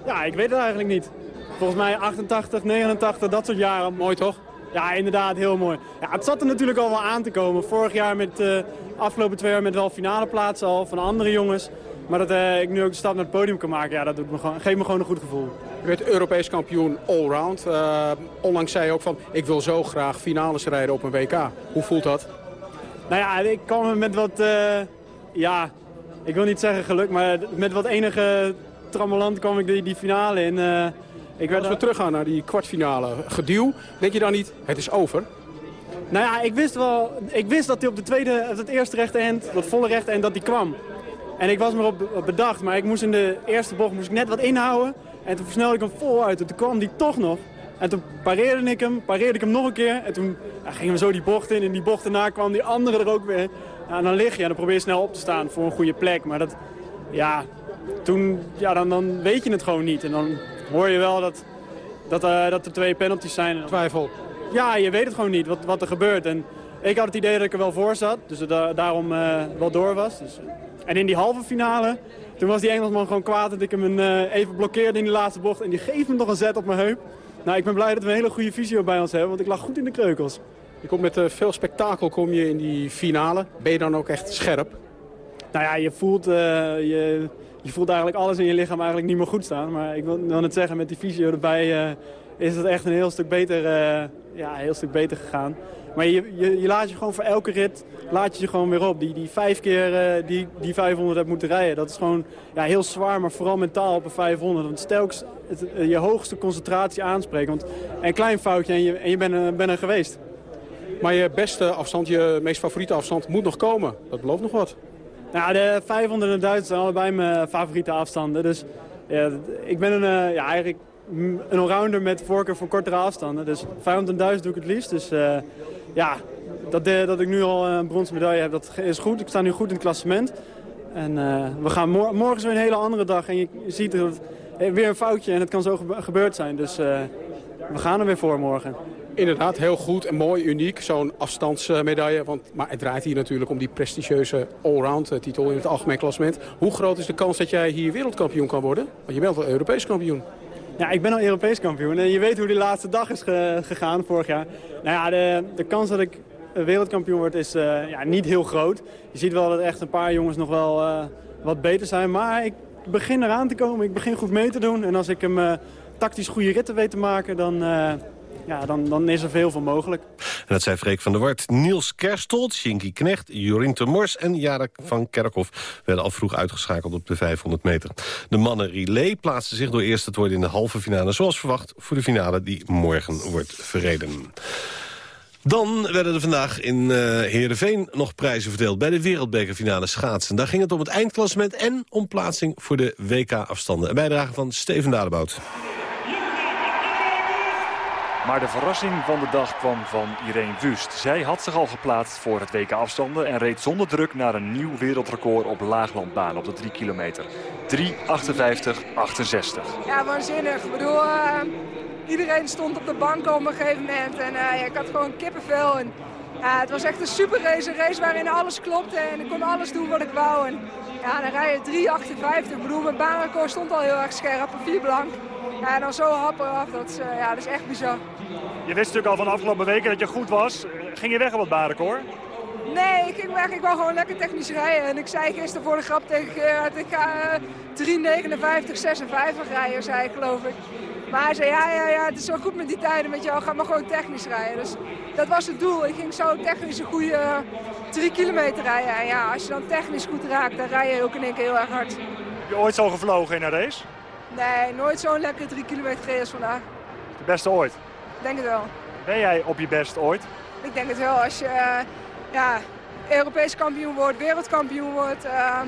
ja, ik weet het eigenlijk niet. Volgens mij 88, 89, dat soort jaren. Mooi toch? Ja, inderdaad, heel mooi. Ja, het zat er natuurlijk al wel aan te komen. Vorig jaar met de uh, afgelopen twee jaar met wel finale plaatsen al van andere jongens. Maar dat uh, ik nu ook de stap naar het podium kan maken, ja, dat doet me gewoon, geeft me gewoon een goed gevoel. Je bent Europees kampioen allround. Uh, onlangs zei je ook van, ik wil zo graag finales rijden op een WK. Hoe voelt dat? Nou ja, ik kwam met wat, ja, ik wil niet zeggen geluk, maar met wat enige trammeland kwam ik die, die finale in. Ik werd Als we teruggaan naar die kwartfinale geduw, denk je dan niet, het is over? Nou ja, ik wist wel, ik wist dat hij op de tweede, het eerste rechte end, dat volle rechte end, dat die kwam. En ik was me op bedacht, maar ik moest in de eerste bocht moest ik net wat inhouden. En toen versnelde ik hem voluit en toen kwam die toch nog. En toen pareerde ik hem, pareerde ik hem nog een keer. En toen ja, gingen we zo die bocht in. En die bocht daarna kwam die andere er ook weer. En dan lig je en dan probeer je snel op te staan voor een goede plek. Maar dat, ja, toen, ja, dan, dan weet je het gewoon niet. En dan hoor je wel dat, dat, eh, dat er twee penalties zijn. Twijfel. Ja, je weet het gewoon niet wat, wat er gebeurt. En ik had het idee dat ik er wel voor zat. Dus da- daarom eh, wel door was. Dus, en in die halve finale, toen was die Engelsman gewoon kwaad dat ik hem een, eh, even blokkeerde in die laatste bocht. En die geeft me nog een zet op mijn heup. Nou, ik ben blij dat we een hele goede visio bij ons hebben, want ik lag goed in de kreukels. Je komt met eh, veel spektakel kom je in die finale. Ben je dan ook echt scherp? Nou ja, je voelt, eh, je, je voelt eigenlijk alles in je lichaam eigenlijk niet meer goed staan. Maar ik wil, wil net zeggen, met die visio erbij eh, is het echt een heel stuk beter, eh, ja, heel stuk beter gegaan. Maar je, je, laat je gewoon voor elke rit laat je je gewoon weer op. Die, die vijf keer eh, die, die 500 hebt moeten rijden, dat is gewoon ja, heel zwaar, maar vooral mentaal op een 500. Want telkens het, je hoogste concentratie aanspreken. Want een klein foutje en je, en je bent, bent er geweest. Maar je beste afstand, je meest favoriete afstand moet nog komen. Dat belooft nog wat. Nou, de 500 en 1000 zijn allebei mijn favoriete afstanden. Dus ja, ik ben een, eh, ja, eigenlijk een allrounder met voorkeur voor kortere afstanden. Dus 500 en 1000 doe ik het liefst. Dus eh, ja, dat, dat ik nu al een bronzen medaille heb, dat is goed. Ik sta nu goed in het klassement. En eh, we gaan mor- morgen is weer een hele andere dag. En je ziet dat weer een foutje en het kan zo gebe- gebeurd zijn. Dus we gaan er weer voor morgen. Inderdaad, heel goed en mooi, uniek, zo'n afstandsmedaille. Want, maar het draait hier natuurlijk om die prestigieuze allround eh, titel in het algemeen klassement. Hoe groot is de kans dat jij hier wereldkampioen kan worden? Want je bent wel Europees kampioen. Ja, ik ben al Europees kampioen. En je weet hoe die laatste dag is ge- gegaan vorig jaar. Nou ja, de, de kans dat ik wereldkampioen word is eh, ja, niet heel groot. Je ziet wel dat echt een paar jongens nog wel eh, wat beter zijn. Maar ik begin eraan te komen. Ik begin goed mee te doen. En als ik hem eh, tactisch goede ritten weet te maken, dan, eh, ja, dan, dan is er veel van mogelijk. En dat zei Freek van der Wart. Niels Kerstold, Shinky Knecht, Jorien Termors en Jarek van Kerkhoff... werden al vroeg uitgeschakeld op de 500 meter. De mannen relay plaatsten zich door eerst te worden in de halve finale... zoals verwacht voor de finale die morgen wordt verreden. Dan werden er vandaag in eh Heerenveen nog prijzen verdeeld... bij de wereldbekerfinale schaatsen. Daar ging het om het eindklassement en om plaatsing voor de WK-afstanden. Een bijdrage van Steven Dadebout. Maar de verrassing van de dag kwam van Irene Wust. Zij had zich al geplaatst voor het WK afstanden en reed zonder druk naar een nieuw wereldrecord op laaglandbaan op de 3 kilometer. 3.58.68. Ja, waanzinnig. Ik bedoel, eh, iedereen stond op de bank op een gegeven moment. En eh, ik had gewoon kippenvel. En, ja, het was echt een super race. Een race waarin alles klopte en ik kon alles doen wat ik wou. En, ja, dan rij je 3.58. Ik bedoel, mijn baanrecord stond al heel erg scherp. Vier blank. Ja, en dan zo happen af. Dat is, eh, ja, dat is echt bizar. Je wist natuurlijk al van de afgelopen weken dat je goed was. Ging je weg op het baanrecord? Nee, ik ging weg. Ik wou gewoon lekker technisch rijden. En ik zei gisteren voor de grap tegen Gerard, ik ga 3.59, 56 rijden, zei ik geloof ik. Maar hij zei, ja, ja, ja, het is wel goed met die tijden met jou, ga maar gewoon technisch rijden. Dus dat was het doel. Ik ging zo technisch een goede drie kilometer rijden. En ja, als je dan technisch goed raakt, dan rij je ook in één keer heel erg hard. Heb je ooit zo gevlogen in een race? Nee, nooit zo'n lekker drie kilometer gereden als vandaag. De beste ooit. Ik denk het wel. Ben jij op je best ooit? Ik denk het wel. Als je eh, ja, Europees kampioen wordt, wereldkampioen wordt. eh,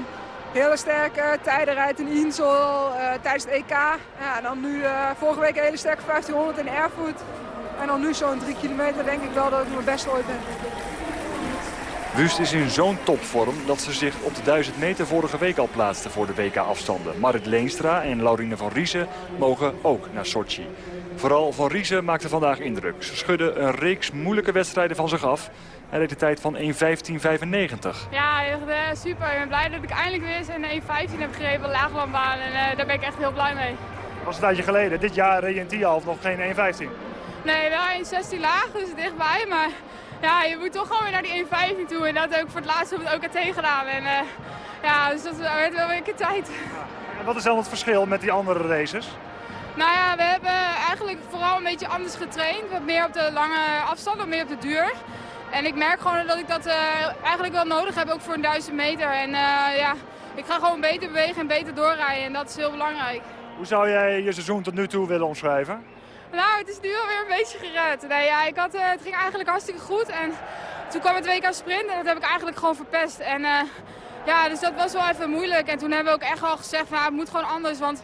hele sterke tijden rijdt in Insel eh, tijdens het EK. Ja, en dan nu eh, vorige week een hele sterke 1500 in Erfurt. En dan nu zo'n drie kilometer denk ik wel dat ik mijn best ooit ben. Wust is in zo'n topvorm dat ze zich op de 1000 meter vorige week al plaatste voor de WK-afstanden. Marit Leenstra en Laurine van Riesen mogen ook naar Sochi. Vooral Van Riesen maakte vandaag indruk. Ze schudde een reeks moeilijke wedstrijden van zich af en reed de tijd van 1.15.95. Ja, echt, eh, super. Ik ben blij dat ik eindelijk weer een 1.15 heb gereden op laaglandbaan. En eh, daar ben ik echt heel blij mee. Dat was een tijdje geleden. Dit jaar reed je in Tialf nog geen 1.15. Nee, wel 1.16 laag, dus dichtbij. Maar ja, je moet toch gewoon weer naar die 1.15 toe. En dat heb ik voor het laatst op het OKT gedaan. En eh, ja, dus dat werd wel weer een keer tijd. En wat is dan het verschil met die andere races? Nou ja, we hebben eigenlijk vooral een beetje anders getraind. Wat meer op de lange afstand, wat meer op de duur. En ik merk gewoon dat ik dat eh, eigenlijk wel nodig heb, ook voor een 1000 meter. En eh, ja, ik ga gewoon beter bewegen en beter doorrijden. En dat is heel belangrijk. Hoe zou jij je seizoen tot nu toe willen omschrijven? Nou, het is nu alweer een beetje gered. Ja, ik had, eh, het ging eigenlijk hartstikke goed. En toen kwam het WK sprint en dat heb ik eigenlijk gewoon verpest. En eh, ja, dus dat was wel even moeilijk. En toen hebben we ook echt wel gezegd, nou, het moet gewoon anders. Want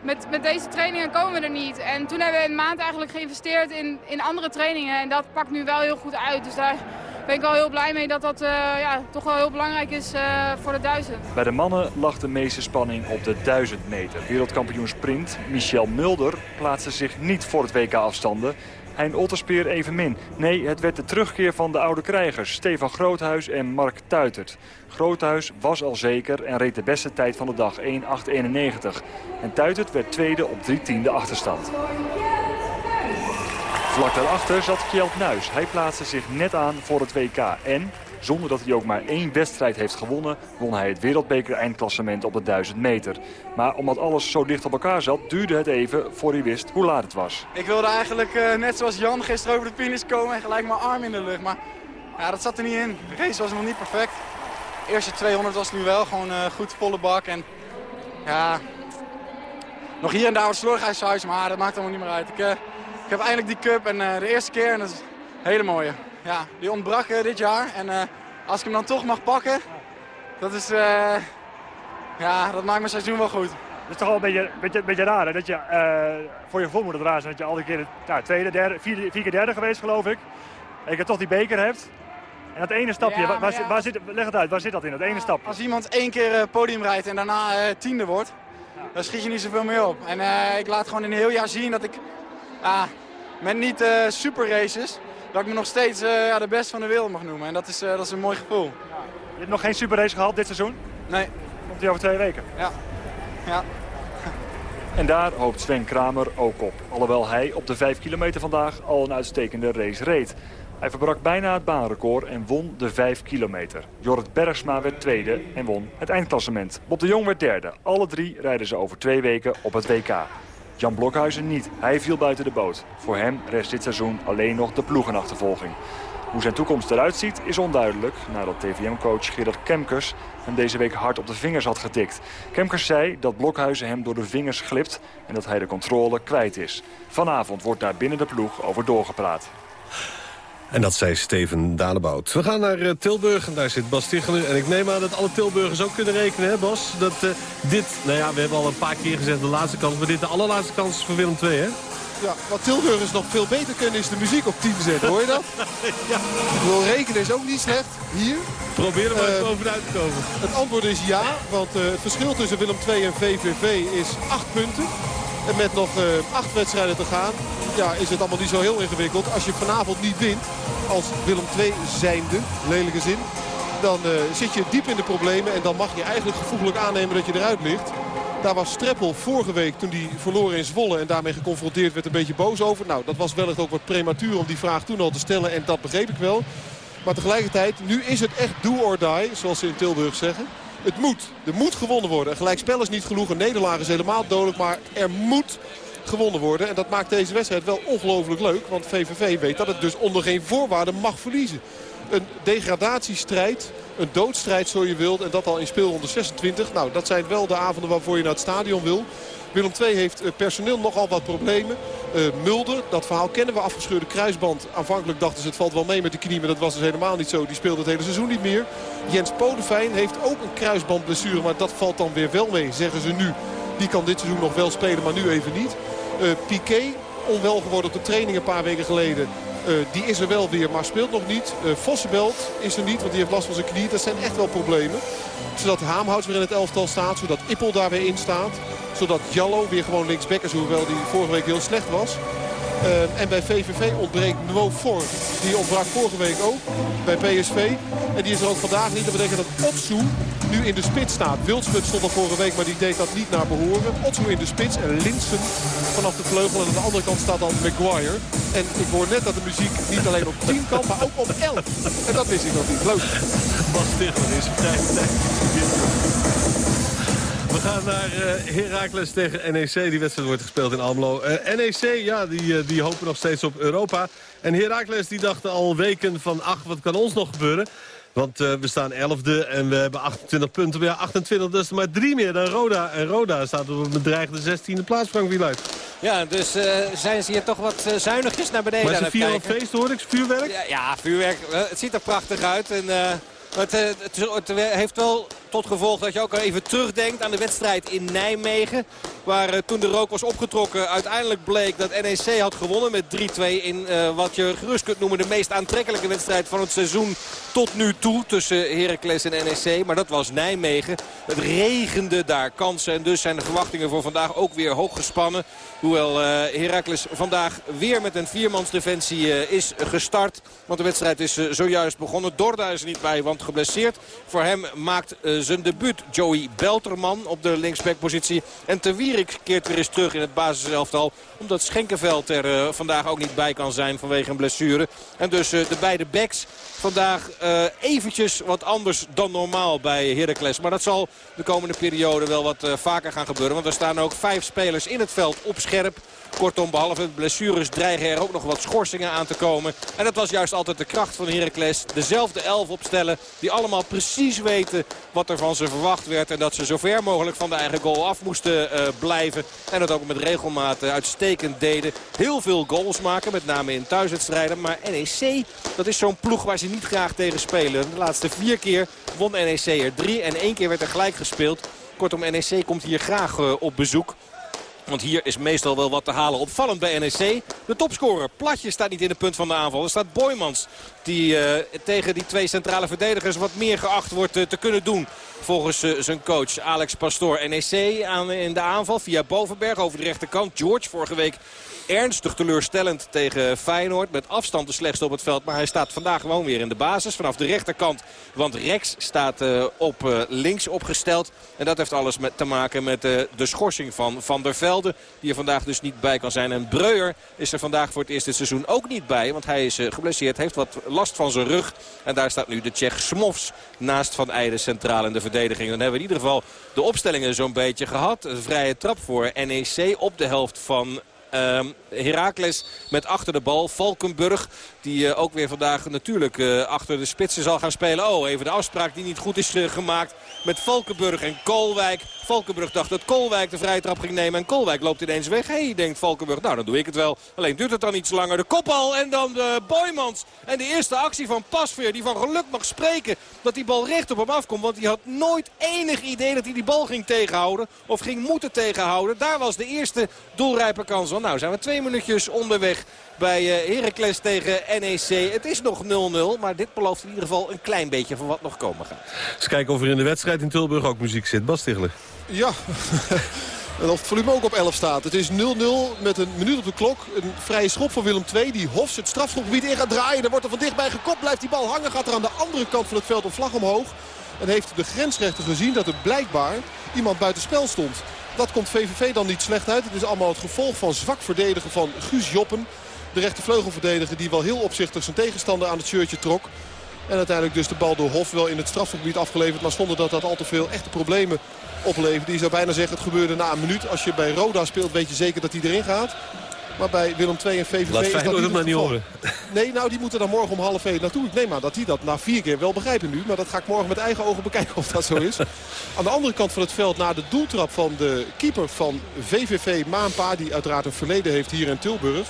met, met deze trainingen komen we er niet. En toen hebben we een maand eigenlijk geïnvesteerd in, in andere trainingen. En dat pakt nu wel heel goed uit. Dus daar ben ik wel heel blij mee dat dat eh, ja, toch wel heel belangrijk is eh, voor de duizend. Bij de mannen lag de meeste spanning op de 1000 meter. Wereldkampioen sprint Michel Mulder plaatste zich niet voor het WK afstanden. Hein Otterspeer evenmin. Nee, het werd de terugkeer van de oude krijgers. Stefan Groothuis en Mark Tuitert. Groothuis was al zeker en reed de beste tijd van de dag 1.891. En Tuitert werd tweede op drie tiende achterstand. Vlak daarachter zat Kjeld Nuis. Hij plaatste zich net aan voor het WK. En, zonder dat hij ook maar één wedstrijd heeft gewonnen... won hij het wereldbeker eindklassement op de 1000 meter. Maar omdat alles zo dicht op elkaar zat, duurde het even voor hij wist hoe laat het was. Ik wilde eigenlijk eh, net zoals Jan gisteren over de finish komen en gelijk mijn arm in de lucht. Maar ja, dat zat er niet in. De race was nog niet perfect. De eerste 200 was nu wel gewoon eh, goed volle bak. En ja, nog hier en daar wat slorgijshuis, maar dat maakt allemaal niet meer uit. Ik, eh, ik heb eindelijk die cup en eh, de eerste keer en dat is een hele mooie. Ja, die ontbrak eh, dit jaar en eh, als ik hem dan toch mag pakken, dat is, ja, dat maakt mijn seizoen wel goed. Het is toch wel een beetje, beetje, beetje raar hè? dat je voor je gevoel moet het raar zijn dat je al die keer nou, tweede, derde, vierde, vier keer derde geweest geloof ik. En je toch die beker hebt. En dat ene stapje, Ja, waar, waar, ja. waar zit, leg het uit, waar zit dat in, dat ene stapje? Als iemand één keer podium rijdt en daarna tiende wordt, dan schiet je niet zoveel meer op. En ik laat gewoon in een heel jaar zien dat ik ah, met niet eh, super races, dat ik me nog steeds eh, ja, de beste van de wereld mag noemen. En dat is, eh, dat is een mooi gevoel. Je hebt nog geen superrace gehad dit seizoen? Nee. Komt die over twee weken? Ja. ja. En daar hoopt Sven Kramer ook op. Alhoewel hij op de 5 kilometer vandaag al een uitstekende race reed. Hij verbrak bijna het baanrecord en won de 5 kilometer. Jorrit Bergsma werd tweede en won het eindklassement. Bob de Jong werd derde. Alle drie rijden ze over twee weken op het WK. Jan Blokhuizen niet. Hij viel buiten de boot. Voor hem rest dit seizoen alleen nog de ploegenachtervolging. Hoe zijn toekomst eruit ziet is onduidelijk... nadat TVM-coach Gerard Kemkers hem deze week hard op de vingers had getikt. Kemkers zei dat Blokhuizen hem door de vingers glipt... en dat hij de controle kwijt is. Vanavond wordt daar binnen de ploeg over doorgepraat. En dat zei Steven Dalebout. We gaan naar eh, Tilburg en daar zit Bas Ticheler. En ik neem aan dat alle Tilburgers ook kunnen rekenen, hè Bas? Dat eh, dit, nou ja, we hebben al een paar keer gezegd de laatste kans... maar dit de allerlaatste kans is voor Willem II, hè? Ja, wat Tilburgers nog veel beter kunnen is de muziek op 10 zetten, hoor je dat? (laughs) ja. Ik wil rekenen is ook niet slecht. Hier. Probeer er maar Eh, even bovenuit te komen. Het antwoord is ja, want het verschil tussen Willem II en VVV is 8 punten. En met nog eh, acht wedstrijden te gaan, ja, is het allemaal niet zo heel ingewikkeld. Als je vanavond niet wint, als Willem II zijnde, lelijke zin, dan eh, zit je diep in de problemen. En dan mag je eigenlijk gevoeglijk aannemen dat je eruit ligt. Daar was Streppel vorige week toen hij verloren in Zwolle en daarmee geconfronteerd werd een beetje boos over. Nou, dat was wellicht ook wat prematuur om die vraag toen al te stellen en dat begreep ik wel. Maar tegelijkertijd, nu is het echt do or die, zoals ze in Tilburg zeggen. Het moet. Er moet gewonnen worden. Gelijkspel is niet genoeg. Een nederlaag is helemaal dodelijk. Maar er moet gewonnen worden. En dat maakt deze wedstrijd wel ongelooflijk leuk. Want VVV weet dat het dus onder geen voorwaarden mag verliezen. Een degradatiestrijd. Een doodstrijd zo je wilt. En dat al in speelronde 26. Nou, dat zijn wel de avonden waarvoor je naar het stadion wil. Willem II heeft eh, personeel nogal wat problemen. Eh, Mulder, dat verhaal kennen we. Afgescheurde kruisband. Aanvankelijk dachten ze het valt wel mee met de knie. Maar dat was dus helemaal niet zo. Die speelde het hele seizoen niet meer. Jens Podefijn heeft ook een kruisbandblessure. Maar dat valt dan weer wel mee, zeggen ze nu. Die kan dit seizoen nog wel spelen, maar nu even niet. Eh Piqué, onwel geworden op de training een paar weken geleden. Eh, die is er wel weer, maar speelt nog niet. Eh Vossenbelt is er niet, want die heeft last van zijn knie. Dat zijn echt wel problemen. Zodat Haamhouts weer in het elftal staat. Zodat Ippel daar weer in staat. Zodat Jallo weer gewoon linksback is, hoewel die vorige week heel slecht was. Eh, en bij VVV ontbreekt Mo For. Die ontbrak vorige week ook bij PSV. En die is er ook vandaag niet. Dat betekent dat Otsu nu in de spits staat. Wildsput stond al vorige week, maar die deed dat niet naar behoren. Otsu in de spits en Linsen vanaf de vleugel. En aan de andere kant staat dan Maguire. En ik hoor net dat de muziek niet alleen op 10 kan, maar ook op 11. En dat wist ik nog niet. Leuk. Bas Ticheler is vrij We gaan naar eh Heracles tegen NEC. Die wedstrijd wordt gespeeld in Almelo. Eh, NEC, ja, die, eh, die hopen nog steeds op Europa. En Heracles die dachten al weken van... ach, wat kan ons nog gebeuren? Want we staan 11e en we hebben 28 punten. Maar ja, 28, dat is er maar drie meer dan Roda. En Roda staat op een bedreigde 16e plaats, Frank Wieluid. Ja, dus zijn ze hier toch wat zuinigjes naar beneden Maar aan het kijken. feest, hoor ik. Vuurwerk? Ja, ja, vuurwerk. Het ziet er prachtig uit. En, het, het, het heeft wel tot gevolg dat je ook even terugdenkt aan de wedstrijd in Nijmegen. Waar eh, toen de rook was opgetrokken uiteindelijk bleek dat NEC had gewonnen met 3-2 in eh, wat je gerust kunt noemen de meest aantrekkelijke wedstrijd van het seizoen tot nu toe tussen Heracles en NEC. Maar dat was Nijmegen. Het regende daar kansen en dus zijn de verwachtingen voor vandaag ook weer hoog gespannen. Hoewel eh, Heracles vandaag weer met een viermansdefensie is gestart. Want de wedstrijd is zojuist begonnen. Dorda is er niet bij, want geblesseerd. Voor hem maakt eh, zijn debuut Joey Belterman op de linksbackpositie. En Te Wierik keert weer eens terug in het basiselftal. Omdat Schenkenveld er eh, vandaag ook niet bij kan zijn vanwege een blessure. En dus eh, de beide backs vandaag eh, eventjes wat anders dan normaal bij Heracles. Maar dat zal de komende periode wel wat vaker gaan gebeuren. Want er staan ook vijf spelers in het veld op scherp. Kortom, behalve blessures dreigen er ook nog wat schorsingen aan te komen. En dat was juist altijd de kracht van Heracles. Dezelfde elf opstellen die allemaal precies weten wat er van ze verwacht werd. En dat ze zo ver mogelijk van de eigen goal af moesten eh, blijven. En dat ook met regelmaat eh, uitstekend deden. Heel veel goals maken, met name in thuiswedstrijden. Maar NEC, dat is zo'n ploeg waar ze niet graag tegen spelen. De laatste vier keer won NEC er drie en één keer werd er gelijk gespeeld. Kortom, NEC komt hier graag eh, op bezoek. Want hier is meestal wel wat te halen. Opvallend bij NEC. De topscorer. Platje staat niet in de punt van de aanval. Er staat Boymans. Die eh, tegen die twee centrale verdedigers wat meer geacht wordt eh, te kunnen doen. Volgens eh, zijn coach Alex Pastoor. NEC aan, in de aanval via Bovenberg over de rechterkant. George vorige week ernstig teleurstellend tegen Feyenoord. Met afstand de slechtste op het veld. Maar hij staat vandaag gewoon weer in de basis. Vanaf de rechterkant. Want Rex staat op links opgesteld. En dat heeft alles te maken met de schorsing van Van der Velde. Die er vandaag dus niet bij kan zijn. En Breuer is er vandaag voor het eerste seizoen ook niet bij. Want hij is geblesseerd. Heeft wat last van zijn rug. En daar staat nu de Tsjech Smofs naast Van Eijden centraal in de verdediging. Dan hebben we in ieder geval de opstellingen zo'n beetje gehad. Een vrije trap voor NEC op de helft van Ehm Heracles met achter de bal. Valkenburg die eh, ook weer vandaag natuurlijk eh, achter de spitsen zal gaan spelen. Oh, even de afspraak die niet goed is eh, gemaakt met Valkenburg en Koolwijk. Valkenburg dacht dat Koolwijk de vrije trap ging nemen. En Koolwijk loopt ineens weg. Hé, hey, denkt Valkenburg, nou dan doe ik het wel. Alleen duurt het dan iets langer. De kopbal en dan de Boymans. En de eerste actie van Pasveer die van geluk mag spreken dat die bal recht op hem afkomt. Want hij had nooit enig idee dat hij die bal ging tegenhouden. Of ging moeten tegenhouden. Daar was de eerste doelrijpe kans van. Nou zijn we twee minuutjes onderweg bij eh, Heracles tegen NEC. Het is nog 0-0, maar dit belooft in ieder geval een klein beetje van wat nog komen gaat. Eens kijken of er in de wedstrijd in Tilburg ook muziek zit. Bas Stigler. Ja, en (laughs) of het volume ook op 11 staat. Het is 0-0 met een minuut op de klok. Een vrije schop van Willem II. Die Hofs het strafschopgebied in gaat draaien. Er wordt er van dichtbij gekopt. Blijft die bal hangen. Gaat er aan de andere kant van het veld een vlag omhoog. En heeft de grensrechter gezien dat er blijkbaar iemand buitenspel stond. Dat komt VVV dan niet slecht uit. Het is allemaal het gevolg van zwak verdedigen van Guus Joppen. De rechtervleugelverdediger die wel heel opzichtig zijn tegenstander aan het shirtje trok. En uiteindelijk dus de bal door Hof wel in het strafgebied afgeleverd. Maar zonder dat dat al te veel echte problemen opleverde. Je zou bijna zeggen het gebeurde na een minuut. Als je bij Roda speelt weet je zeker dat hij erin gaat. Maar bij Willem II en VVV Laat is dat Feyenoord het maar niet horen. Nee, nou die moeten dan morgen om half één naartoe. Ik neem aan dat die dat na vier keer wel begrijpen nu. Maar dat ga ik morgen met eigen ogen bekijken of dat zo is. (laughs) aan de andere kant van het veld na de doeltrap van de keeper van VVV Maanpa. Die uiteraard een verleden heeft hier in Tilburg.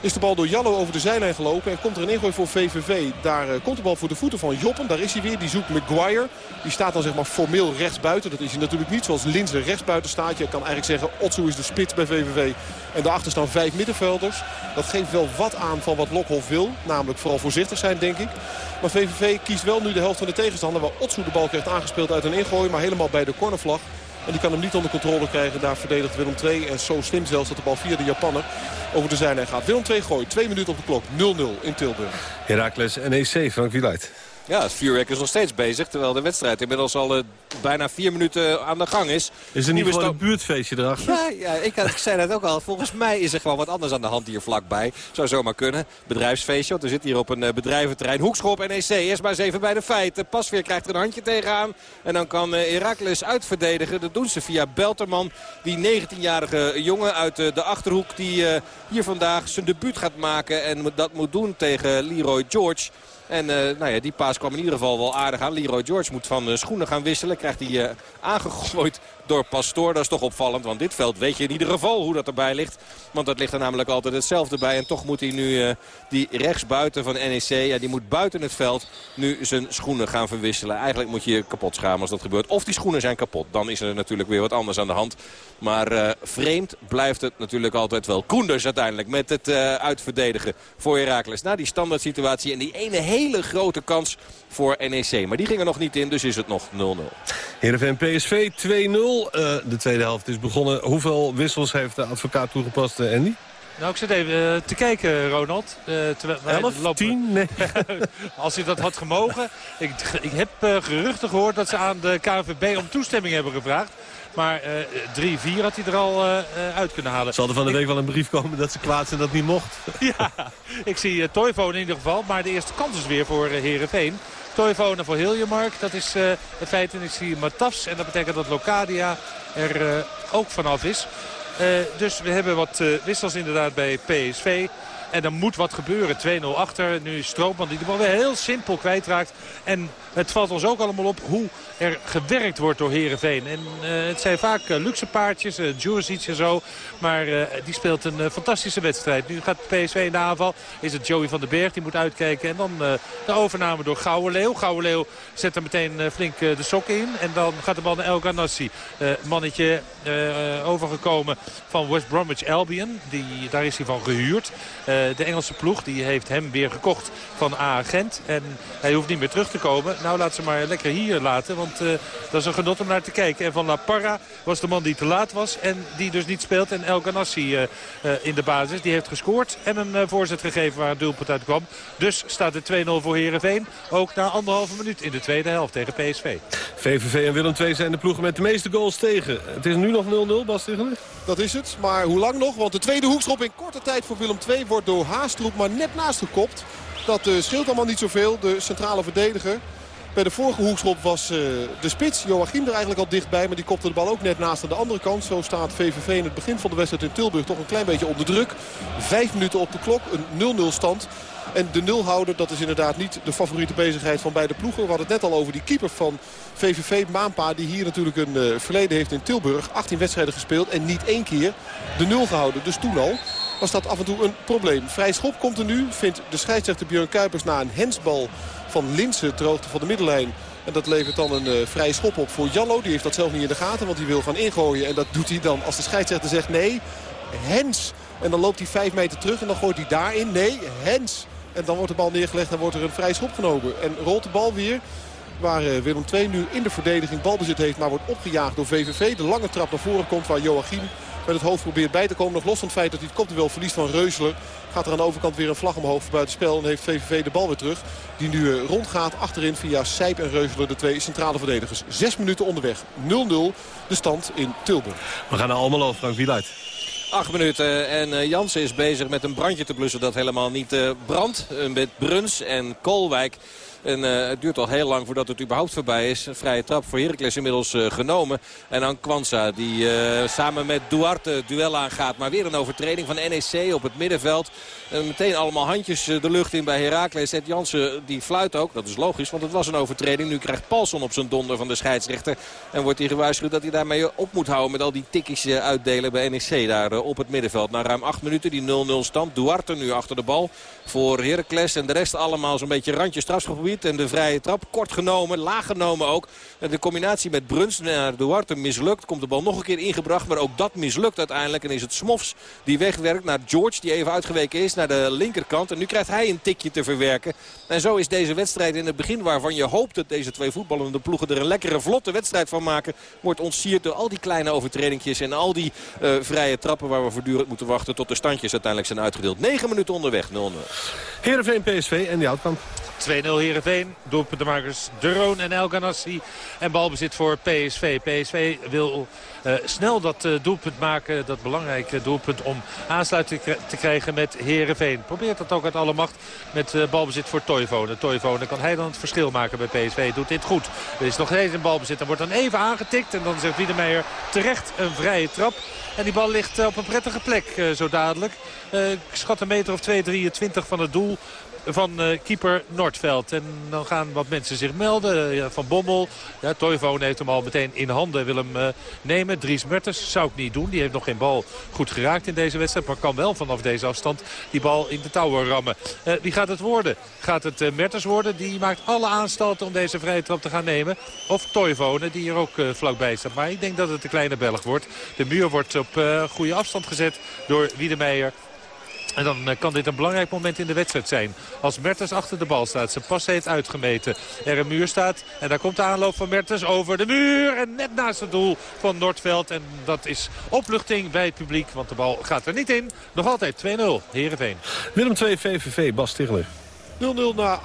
Is de bal door Jallo over de zijlijn gelopen. En komt er een ingooi voor VVV. Daar eh, komt de bal voor de voeten van Joppen. Daar is hij weer. Die zoekt Maguire. Die staat dan zeg maar formeel rechtsbuiten. Dat is hij natuurlijk niet zoals Linzen rechtsbuiten staat. Je kan eigenlijk zeggen Otsu is de spits bij VVV. En daarachter staan vijf middenvelders. Dat geeft wel wat aan van wat Lokhoff wil. Namelijk vooral voorzichtig zijn denk ik. Maar VVV kiest wel nu de helft van de tegenstander. Waar Otsu de bal krijgt aangespeeld uit een ingooi. Maar helemaal bij de cornervlag. En die kan hem niet onder controle krijgen. Daar verdedigt Willem II. En zo slim zelfs dat de bal via de Japanner over de zijlijn gaat. Willem II gooit. Twee minuten op de klok. 0-0 in Tilburg. Heracles NEC, Frank Wieluid. Ja, het vuurwerk is nog steeds bezig. Terwijl de wedstrijd inmiddels al eh, bijna vier minuten aan de gang is. Is er niet gewoon een buurtfeestje erachter? Ja, ja ik, had- ik zei dat ook al. Volgens mij is er gewoon wat anders aan de hand hier vlakbij. Zou zomaar kunnen. Bedrijfsfeestje, want we zitten hier op een eh, bedrijventerrein. Hoekschop NEC, eerst maar eens even bij de feiten. Pasveer krijgt er een handje tegenaan. En dan kan eh, Heracles uitverdedigen. Dat doen ze via Belterman. Die 19-jarige jongen uit de Achterhoek. Die hier vandaag zijn debuut gaat maken. En dat moet doen tegen Leroy George. En eh, nou ja, die paas kwam in ieder geval wel aardig aan. Leroy George moet van eh, schoenen gaan wisselen. Krijgt hij uh, aangegooid door Pastoor. Dat is toch opvallend, want dit veld weet je in ieder geval hoe dat erbij ligt. Want dat ligt er namelijk altijd hetzelfde bij. En toch moet hij nu uh, die rechtsbuiten van NEC, ja, die moet buiten het veld nu zijn schoenen gaan verwisselen. Eigenlijk moet je je kapot schamen als dat gebeurt. Of die schoenen zijn kapot, dan is er natuurlijk weer wat anders aan de hand. Maar uh, vreemd blijft het natuurlijk altijd wel. Koenders uiteindelijk met het uh, uitverdedigen voor Heracles. Na die standaard situatie en die ene hele grote kans voor NEC. Maar die ging er nog niet in, dus is het nog 0-0. Heerenveen PSV 2-0. de tweede helft is begonnen. Hoeveel wissels heeft de advocaat toegepast, Andy? Nou, ik zit even uh, te kijken, Ronald. Uh, 11, lopen... 10? Nee. (laughs) Als hij dat had gemogen. Ik, ik heb uh, geruchten gehoord dat ze aan de KNVB om toestemming hebben gevraagd. Maar uh, 3-4 had hij er al uit kunnen halen. Zal er van de week wel een brief komen dat ze kwaad zijn dat niet mocht? (laughs) ja, ik zie uh, Toivonen in ieder geval. Maar de eerste kans is weer voor uh, Heerenveen. Toivonen voor Hiljemark, dat is uh, het feit. En ik zie Matafs en dat betekent dat Locadia er uh, ook vanaf is. Uh, dus we hebben wat wissels inderdaad bij PSV. En er moet wat gebeuren. 2-0 achter. Nu Stroopman die de bal weer heel simpel kwijtraakt. En het valt ons ook allemaal op hoe er gewerkt wordt door Herenveen. En uh, het zijn vaak uh, luxe paardjes, uh, en zo. Maar die speelt een fantastische wedstrijd. Nu gaat PSV in de aanval. Is het Joey van den Berg die moet uitkijken. En dan de overname door. Gouwenleeuw zet er meteen flink de sokken in. En dan gaat de bal naar El Ganassi. Mannetje overgekomen van West Bromwich Albion. Die, daar is hij van gehuurd. De Engelse ploeg die heeft hem weer gekocht van A-agent. En hij hoeft niet meer terug te komen. Nou, laat ze maar lekker hier laten. Want uh, dat is een genot om naar te kijken. En van La Parra was de man die te laat was. En die dus niet speelt. En El Ganassi uh, uh, in de basis. Die heeft gescoord. En een uh, voorzet gegeven waar een doelpunt uit kwam. Dus staat het 2-0 voor Heerenveen. Ook na anderhalve minuut in de tweede helft tegen PSV. VVV en Willem II zijn de ploegen met de meeste goals tegen. Het is nu nog 0-0, Bas tegen Dat is het. Maar hoe lang nog? Want de tweede hoekschop in korte tijd voor Willem II wordt door Haastroep maar net naast gekopt. Dat scheelt allemaal niet zoveel. De centrale verdediger. Bij de vorige hoekschop was uh, de spits Joachim er eigenlijk al dichtbij. Maar die kopte de bal ook net naast aan de andere kant. Zo staat VVV in het begin van de wedstrijd in Tilburg toch een klein beetje onder druk. Vijf minuten op de klok. Een 0-0 stand. En de nulhouder, dat is inderdaad niet de favoriete bezigheid van beide ploegen. We hadden het net al over die keeper van VVV, Maanpa. Die hier natuurlijk een uh, verleden heeft in Tilburg. 18 wedstrijden gespeeld en niet één keer de nul gehouden. Dus toen al was dat af en toe een probleem. Vrij schop komt er nu, vindt de scheidsrechter Björn Kuipers na een hensbal van Linsen ter van de middellijn. En dat levert dan een uh, vrije schop op voor Jallo. Die heeft dat zelf niet in de gaten, want die wil gaan ingooien. En dat doet hij dan als de scheidsrechter zegt nee, Hens. En dan loopt hij vijf meter terug en dan gooit hij daarin. Nee, Hens. En dan wordt de bal neergelegd en wordt er een vrije schop genomen. En rolt de bal weer waar uh, Willem II nu in de verdediging balbezit heeft... maar wordt opgejaagd door VVV. De lange trap naar voren komt waar Joachim met het hoofd probeert bij te komen. Nog los van het feit dat hij het kopduel verliest van Reusler. Gaat er aan de overkant weer een vlag omhoog voor buitenspel. En heeft VVV de bal weer terug. Die nu uh, rondgaat achterin via Sijp en Reusler. De twee centrale verdedigers. Zes minuten onderweg. 0-0 de stand in Tilburg. We gaan naar Almelo, Frank Wieluid. Acht minuten en uh, Jansen is bezig met een brandje te blussen dat helemaal niet brandt. Met Bruns en Koolwijk. En uh, het duurt al heel lang voordat het überhaupt voorbij is. Een vrije trap voor Heracles inmiddels uh, genomen. En dan Kwanza die uh, samen met Duarte duel aangaat. Maar weer een overtreding van NEC op het middenveld. En meteen allemaal handjes de lucht in bij Heracles. Ed Jansen die fluit ook. Dat is logisch, want het was een overtreding. Nu krijgt Paulson op zijn donder van de scheidsrechter. En wordt hij gewaarschuwd dat hij daarmee op moet houden. Met al die tikkies uitdelen bij NEC daar op het middenveld. Na ruim acht minuten die 0-0 stand. Duarte nu achter de bal voor Heracles. En de rest allemaal zo'n beetje randje strafschopgebied. En de vrije trap kort genomen, laag genomen ook. En de combinatie met Bruns naar Duarte mislukt. Komt de bal nog een keer ingebracht, maar ook dat mislukt uiteindelijk. En is het Smofs die wegwerkt naar George, die even uitgeweken is naar de linkerkant. En nu krijgt hij een tikje te verwerken. En zo is deze wedstrijd in het begin waarvan je hoopt dat deze twee voetballende ploegen er een lekkere vlotte wedstrijd van maken. Wordt ontsierd door al die kleine overtredingjes en al die uh, vrije trappen waar we voortdurend moeten wachten tot de standjes uiteindelijk zijn uitgedeeld. 9 minuten onderweg, 0-0. Heerenveen PSV en die Houtkamp. 2-0 Heerenveen. Doelpuntenmakers De Roon en El Ganassi. En balbezit voor PSV. PSV wil uh, snel dat uh, doelpunt maken. Dat belangrijke doelpunt om aansluiting te krijgen met Heerenveen. Probeert dat ook uit alle macht met uh, balbezit voor Toivonen. Toivonen kan hij dan het verschil maken bij PSV. Doet dit goed. Er is nog steeds een balbezit. Dan wordt dan even aangetikt. En dan zegt Wiedemeyer terecht een vrije trap. En die bal ligt op een prettige plek zo dadelijk. ik schat een meter of 2,23 van het doel van eh, keeper Noordveld. En dan gaan wat mensen zich melden. Ja, van Bommel, ja, Toivonen heeft hem al meteen in handen. Wil hem eh, nemen. Dries Mertens zou ik niet doen. Die heeft nog geen bal goed geraakt in deze wedstrijd. Maar kan wel vanaf deze afstand die bal in de touwen rammen. Eh, wie gaat het worden? Gaat het eh, Mertens worden? Die maakt alle aanstalten om deze vrije trap te gaan nemen. Of Toivonen, die hier ook eh, vlakbij staat. Maar ik denk dat het de kleine Belg wordt. De muur wordt op eh, goede afstand gezet door Wiedemeijer. En dan eh, kan dit een belangrijk moment in de wedstrijd zijn. Als Mertens achter de bal staat, zijn pas heeft uitgemeten. Er een muur staat en daar komt de aanloop van Mertens over de muur. En net naast het doel van Noordveld. En dat is opluchting bij het publiek, want de bal gaat er niet in. Nog altijd 2-0, Heerenveen. Willem 2 VVV, Bas Stigler. 0-0 na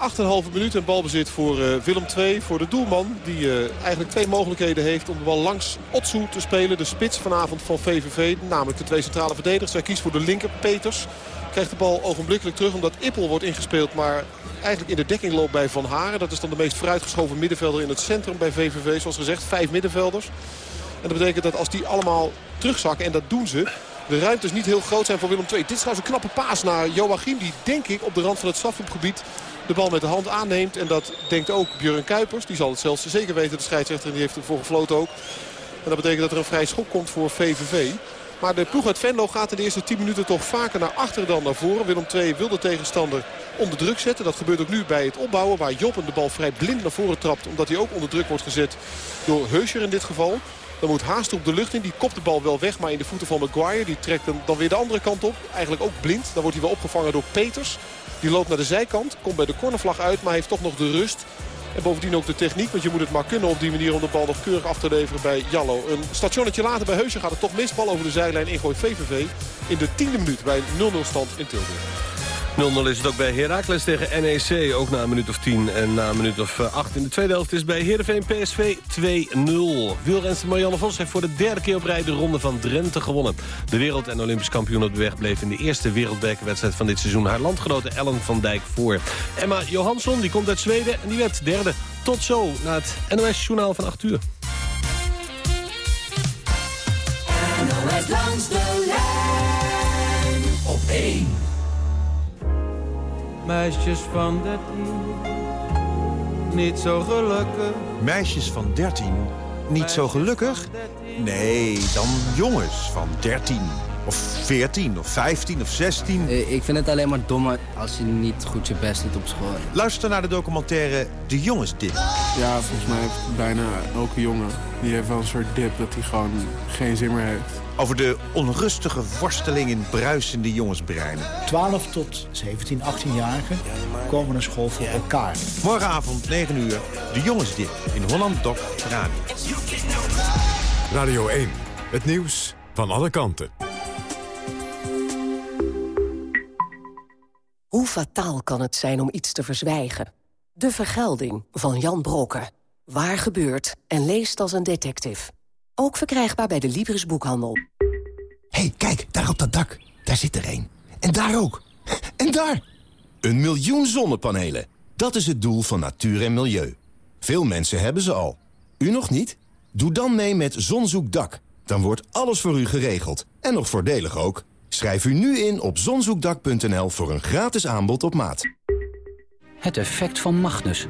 8,5 minuut en balbezit voor eh, Willem II. Voor de doelman die eh, eigenlijk twee mogelijkheden heeft om de bal langs Otsu te spelen. De spits vanavond van VVV, namelijk de twee centrale verdedigers. Hij kiest voor de linker, Peters. Krijgt de bal ogenblikkelijk terug omdat Ippel wordt ingespeeld. Maar eigenlijk in de dekking loopt bij Van Haren. Dat is dan de meest vooruitgeschoven middenvelder in het centrum bij VVV. Zoals gezegd, vijf middenvelders. En dat betekent dat als die allemaal terugzakken, en dat doen ze... de ruimtes niet heel groot zijn voor Willem II. Dit is trouwens een knappe paas naar Joachim... die denk ik op de rand van het strafschopgebied de bal met de hand aanneemt. En dat denkt ook Björn Kuipers. Die zal het zelfs zeker weten, de scheidsrechter. En die heeft ervoor gefloten ook. En dat betekent dat er een vrij schop komt voor VVV. Maar de ploeg uit Venlo gaat in de eerste 10 minuten toch vaker naar achteren dan naar voren. Willem II wil de tegenstander onder druk zetten. Dat gebeurt ook nu bij het opbouwen waar Joppen de bal vrij blind naar voren trapt. Omdat hij ook onder druk wordt gezet door Heuscher in dit geval. Dan moet Haast op de lucht in. Die kopt de bal wel weg, maar in de voeten van Maguire. Die trekt hem dan weer de andere kant op. Eigenlijk ook blind. Dan wordt hij wel opgevangen door Peters. Die loopt naar de zijkant. Komt bij de cornervlag uit, maar heeft toch nog de rust. En bovendien ook de techniek, want je moet het maar kunnen op die manier om de bal nog keurig af te leveren bij Jallo. Een stationnetje later bij Heusje gaat het toch mis. Bal over de zijlijn ingooit VVV in de tiende minuut bij 0-0 stand in Tilburg. 0-0 is het ook bij Heracles tegen NEC. Ook na een minuut of 10 en na een minuut of 8 in de tweede helft is bij Heerenveen PSV 2-0. Wielrenster Marianne Vos heeft voor de derde keer op rij de ronde van Drenthe gewonnen. De wereld- en olympisch kampioen op de weg bleef in de eerste wereldbekerwedstrijd van dit seizoen haar landgenote Ellen van Dijk voor. Emma Johansson die komt uit Zweden en die werd derde. Tot zo na het NOS-journaal van 8 uur. NOS langs de lijn op 1. Meisjes van dertien, niet zo gelukkig. Meisjes van 13, niet zo gelukkig? Nee, dan jongens van 13 of 14 of 15 of 16. Eh, Ik vind het alleen maar dommer als je niet goed je best doet op school. Luister naar de documentaire De Jongensdip. Ja, volgens mij heeft bijna elke jongen... die heeft wel een soort dip dat hij gewoon geen zin meer heeft. Over de onrustige worsteling in bruisende jongensbreinen. 12 tot 17, 18-jarigen komen naar school voor elkaar. Morgenavond 9 uur, De Jongensdip in Holland Doc Radio. Radio 1, het nieuws van alle kanten. Fataal kan het zijn om iets te verzwijgen? De Vergelding van Jan Brokker. Waar gebeurt en leest als een detective. Ook verkrijgbaar bij de Libris Boekhandel. hey, kijk, daar op dat dak. Daar zit er één. En daar ook. En daar! Een miljoen zonnepanelen. Dat is het doel van natuur en milieu. Veel mensen hebben ze al. U nog niet? Doe dan mee met Zonzoekdak. Dan wordt alles voor u geregeld. En nog voordelig ook. Schrijf u nu in op zonzoekdak.nl voor een gratis aanbod op maat. Het effect van Magnus.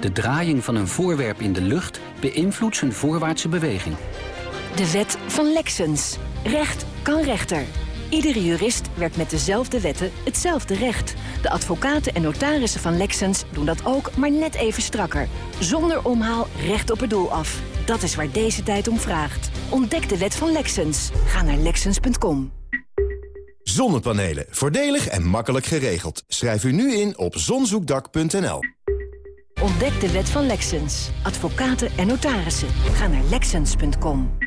De draaiing van een voorwerp in de lucht beïnvloedt zijn voorwaartse beweging. De wet van Lexens. Recht kan rechter. Iedere jurist werkt met dezelfde wetten hetzelfde recht. De advocaten en notarissen van Lexens doen dat ook, maar net even strakker. Zonder omhaal recht op het doel af. Dat is waar deze tijd om vraagt. Ontdek de wet van Lexens. Ga naar Lexens.com. Zonnepanelen. Voordelig en makkelijk geregeld. Schrijf u nu in op zonzoekdak.nl. Ontdek de wet van Lexens. Advocaten en notarissen. Ga naar Lexens.com.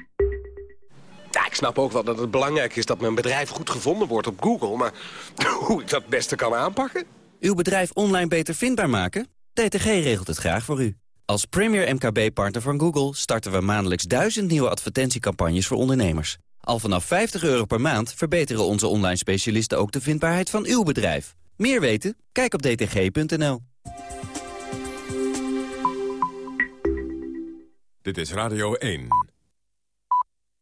Ja, ik snap ook wel dat het belangrijk is dat mijn bedrijf goed gevonden wordt op Google. Maar (laughs) hoe ik dat het beste kan aanpakken? Uw bedrijf online beter vindbaar maken? DTG regelt het graag voor u. Als premier MKB-partner van Google starten we maandelijks duizend nieuwe advertentiecampagnes voor ondernemers. Al vanaf 50 euro per maand verbeteren onze online specialisten ook de vindbaarheid van uw bedrijf. Meer weten? Kijk op dtg.nl. Dit is Radio 1.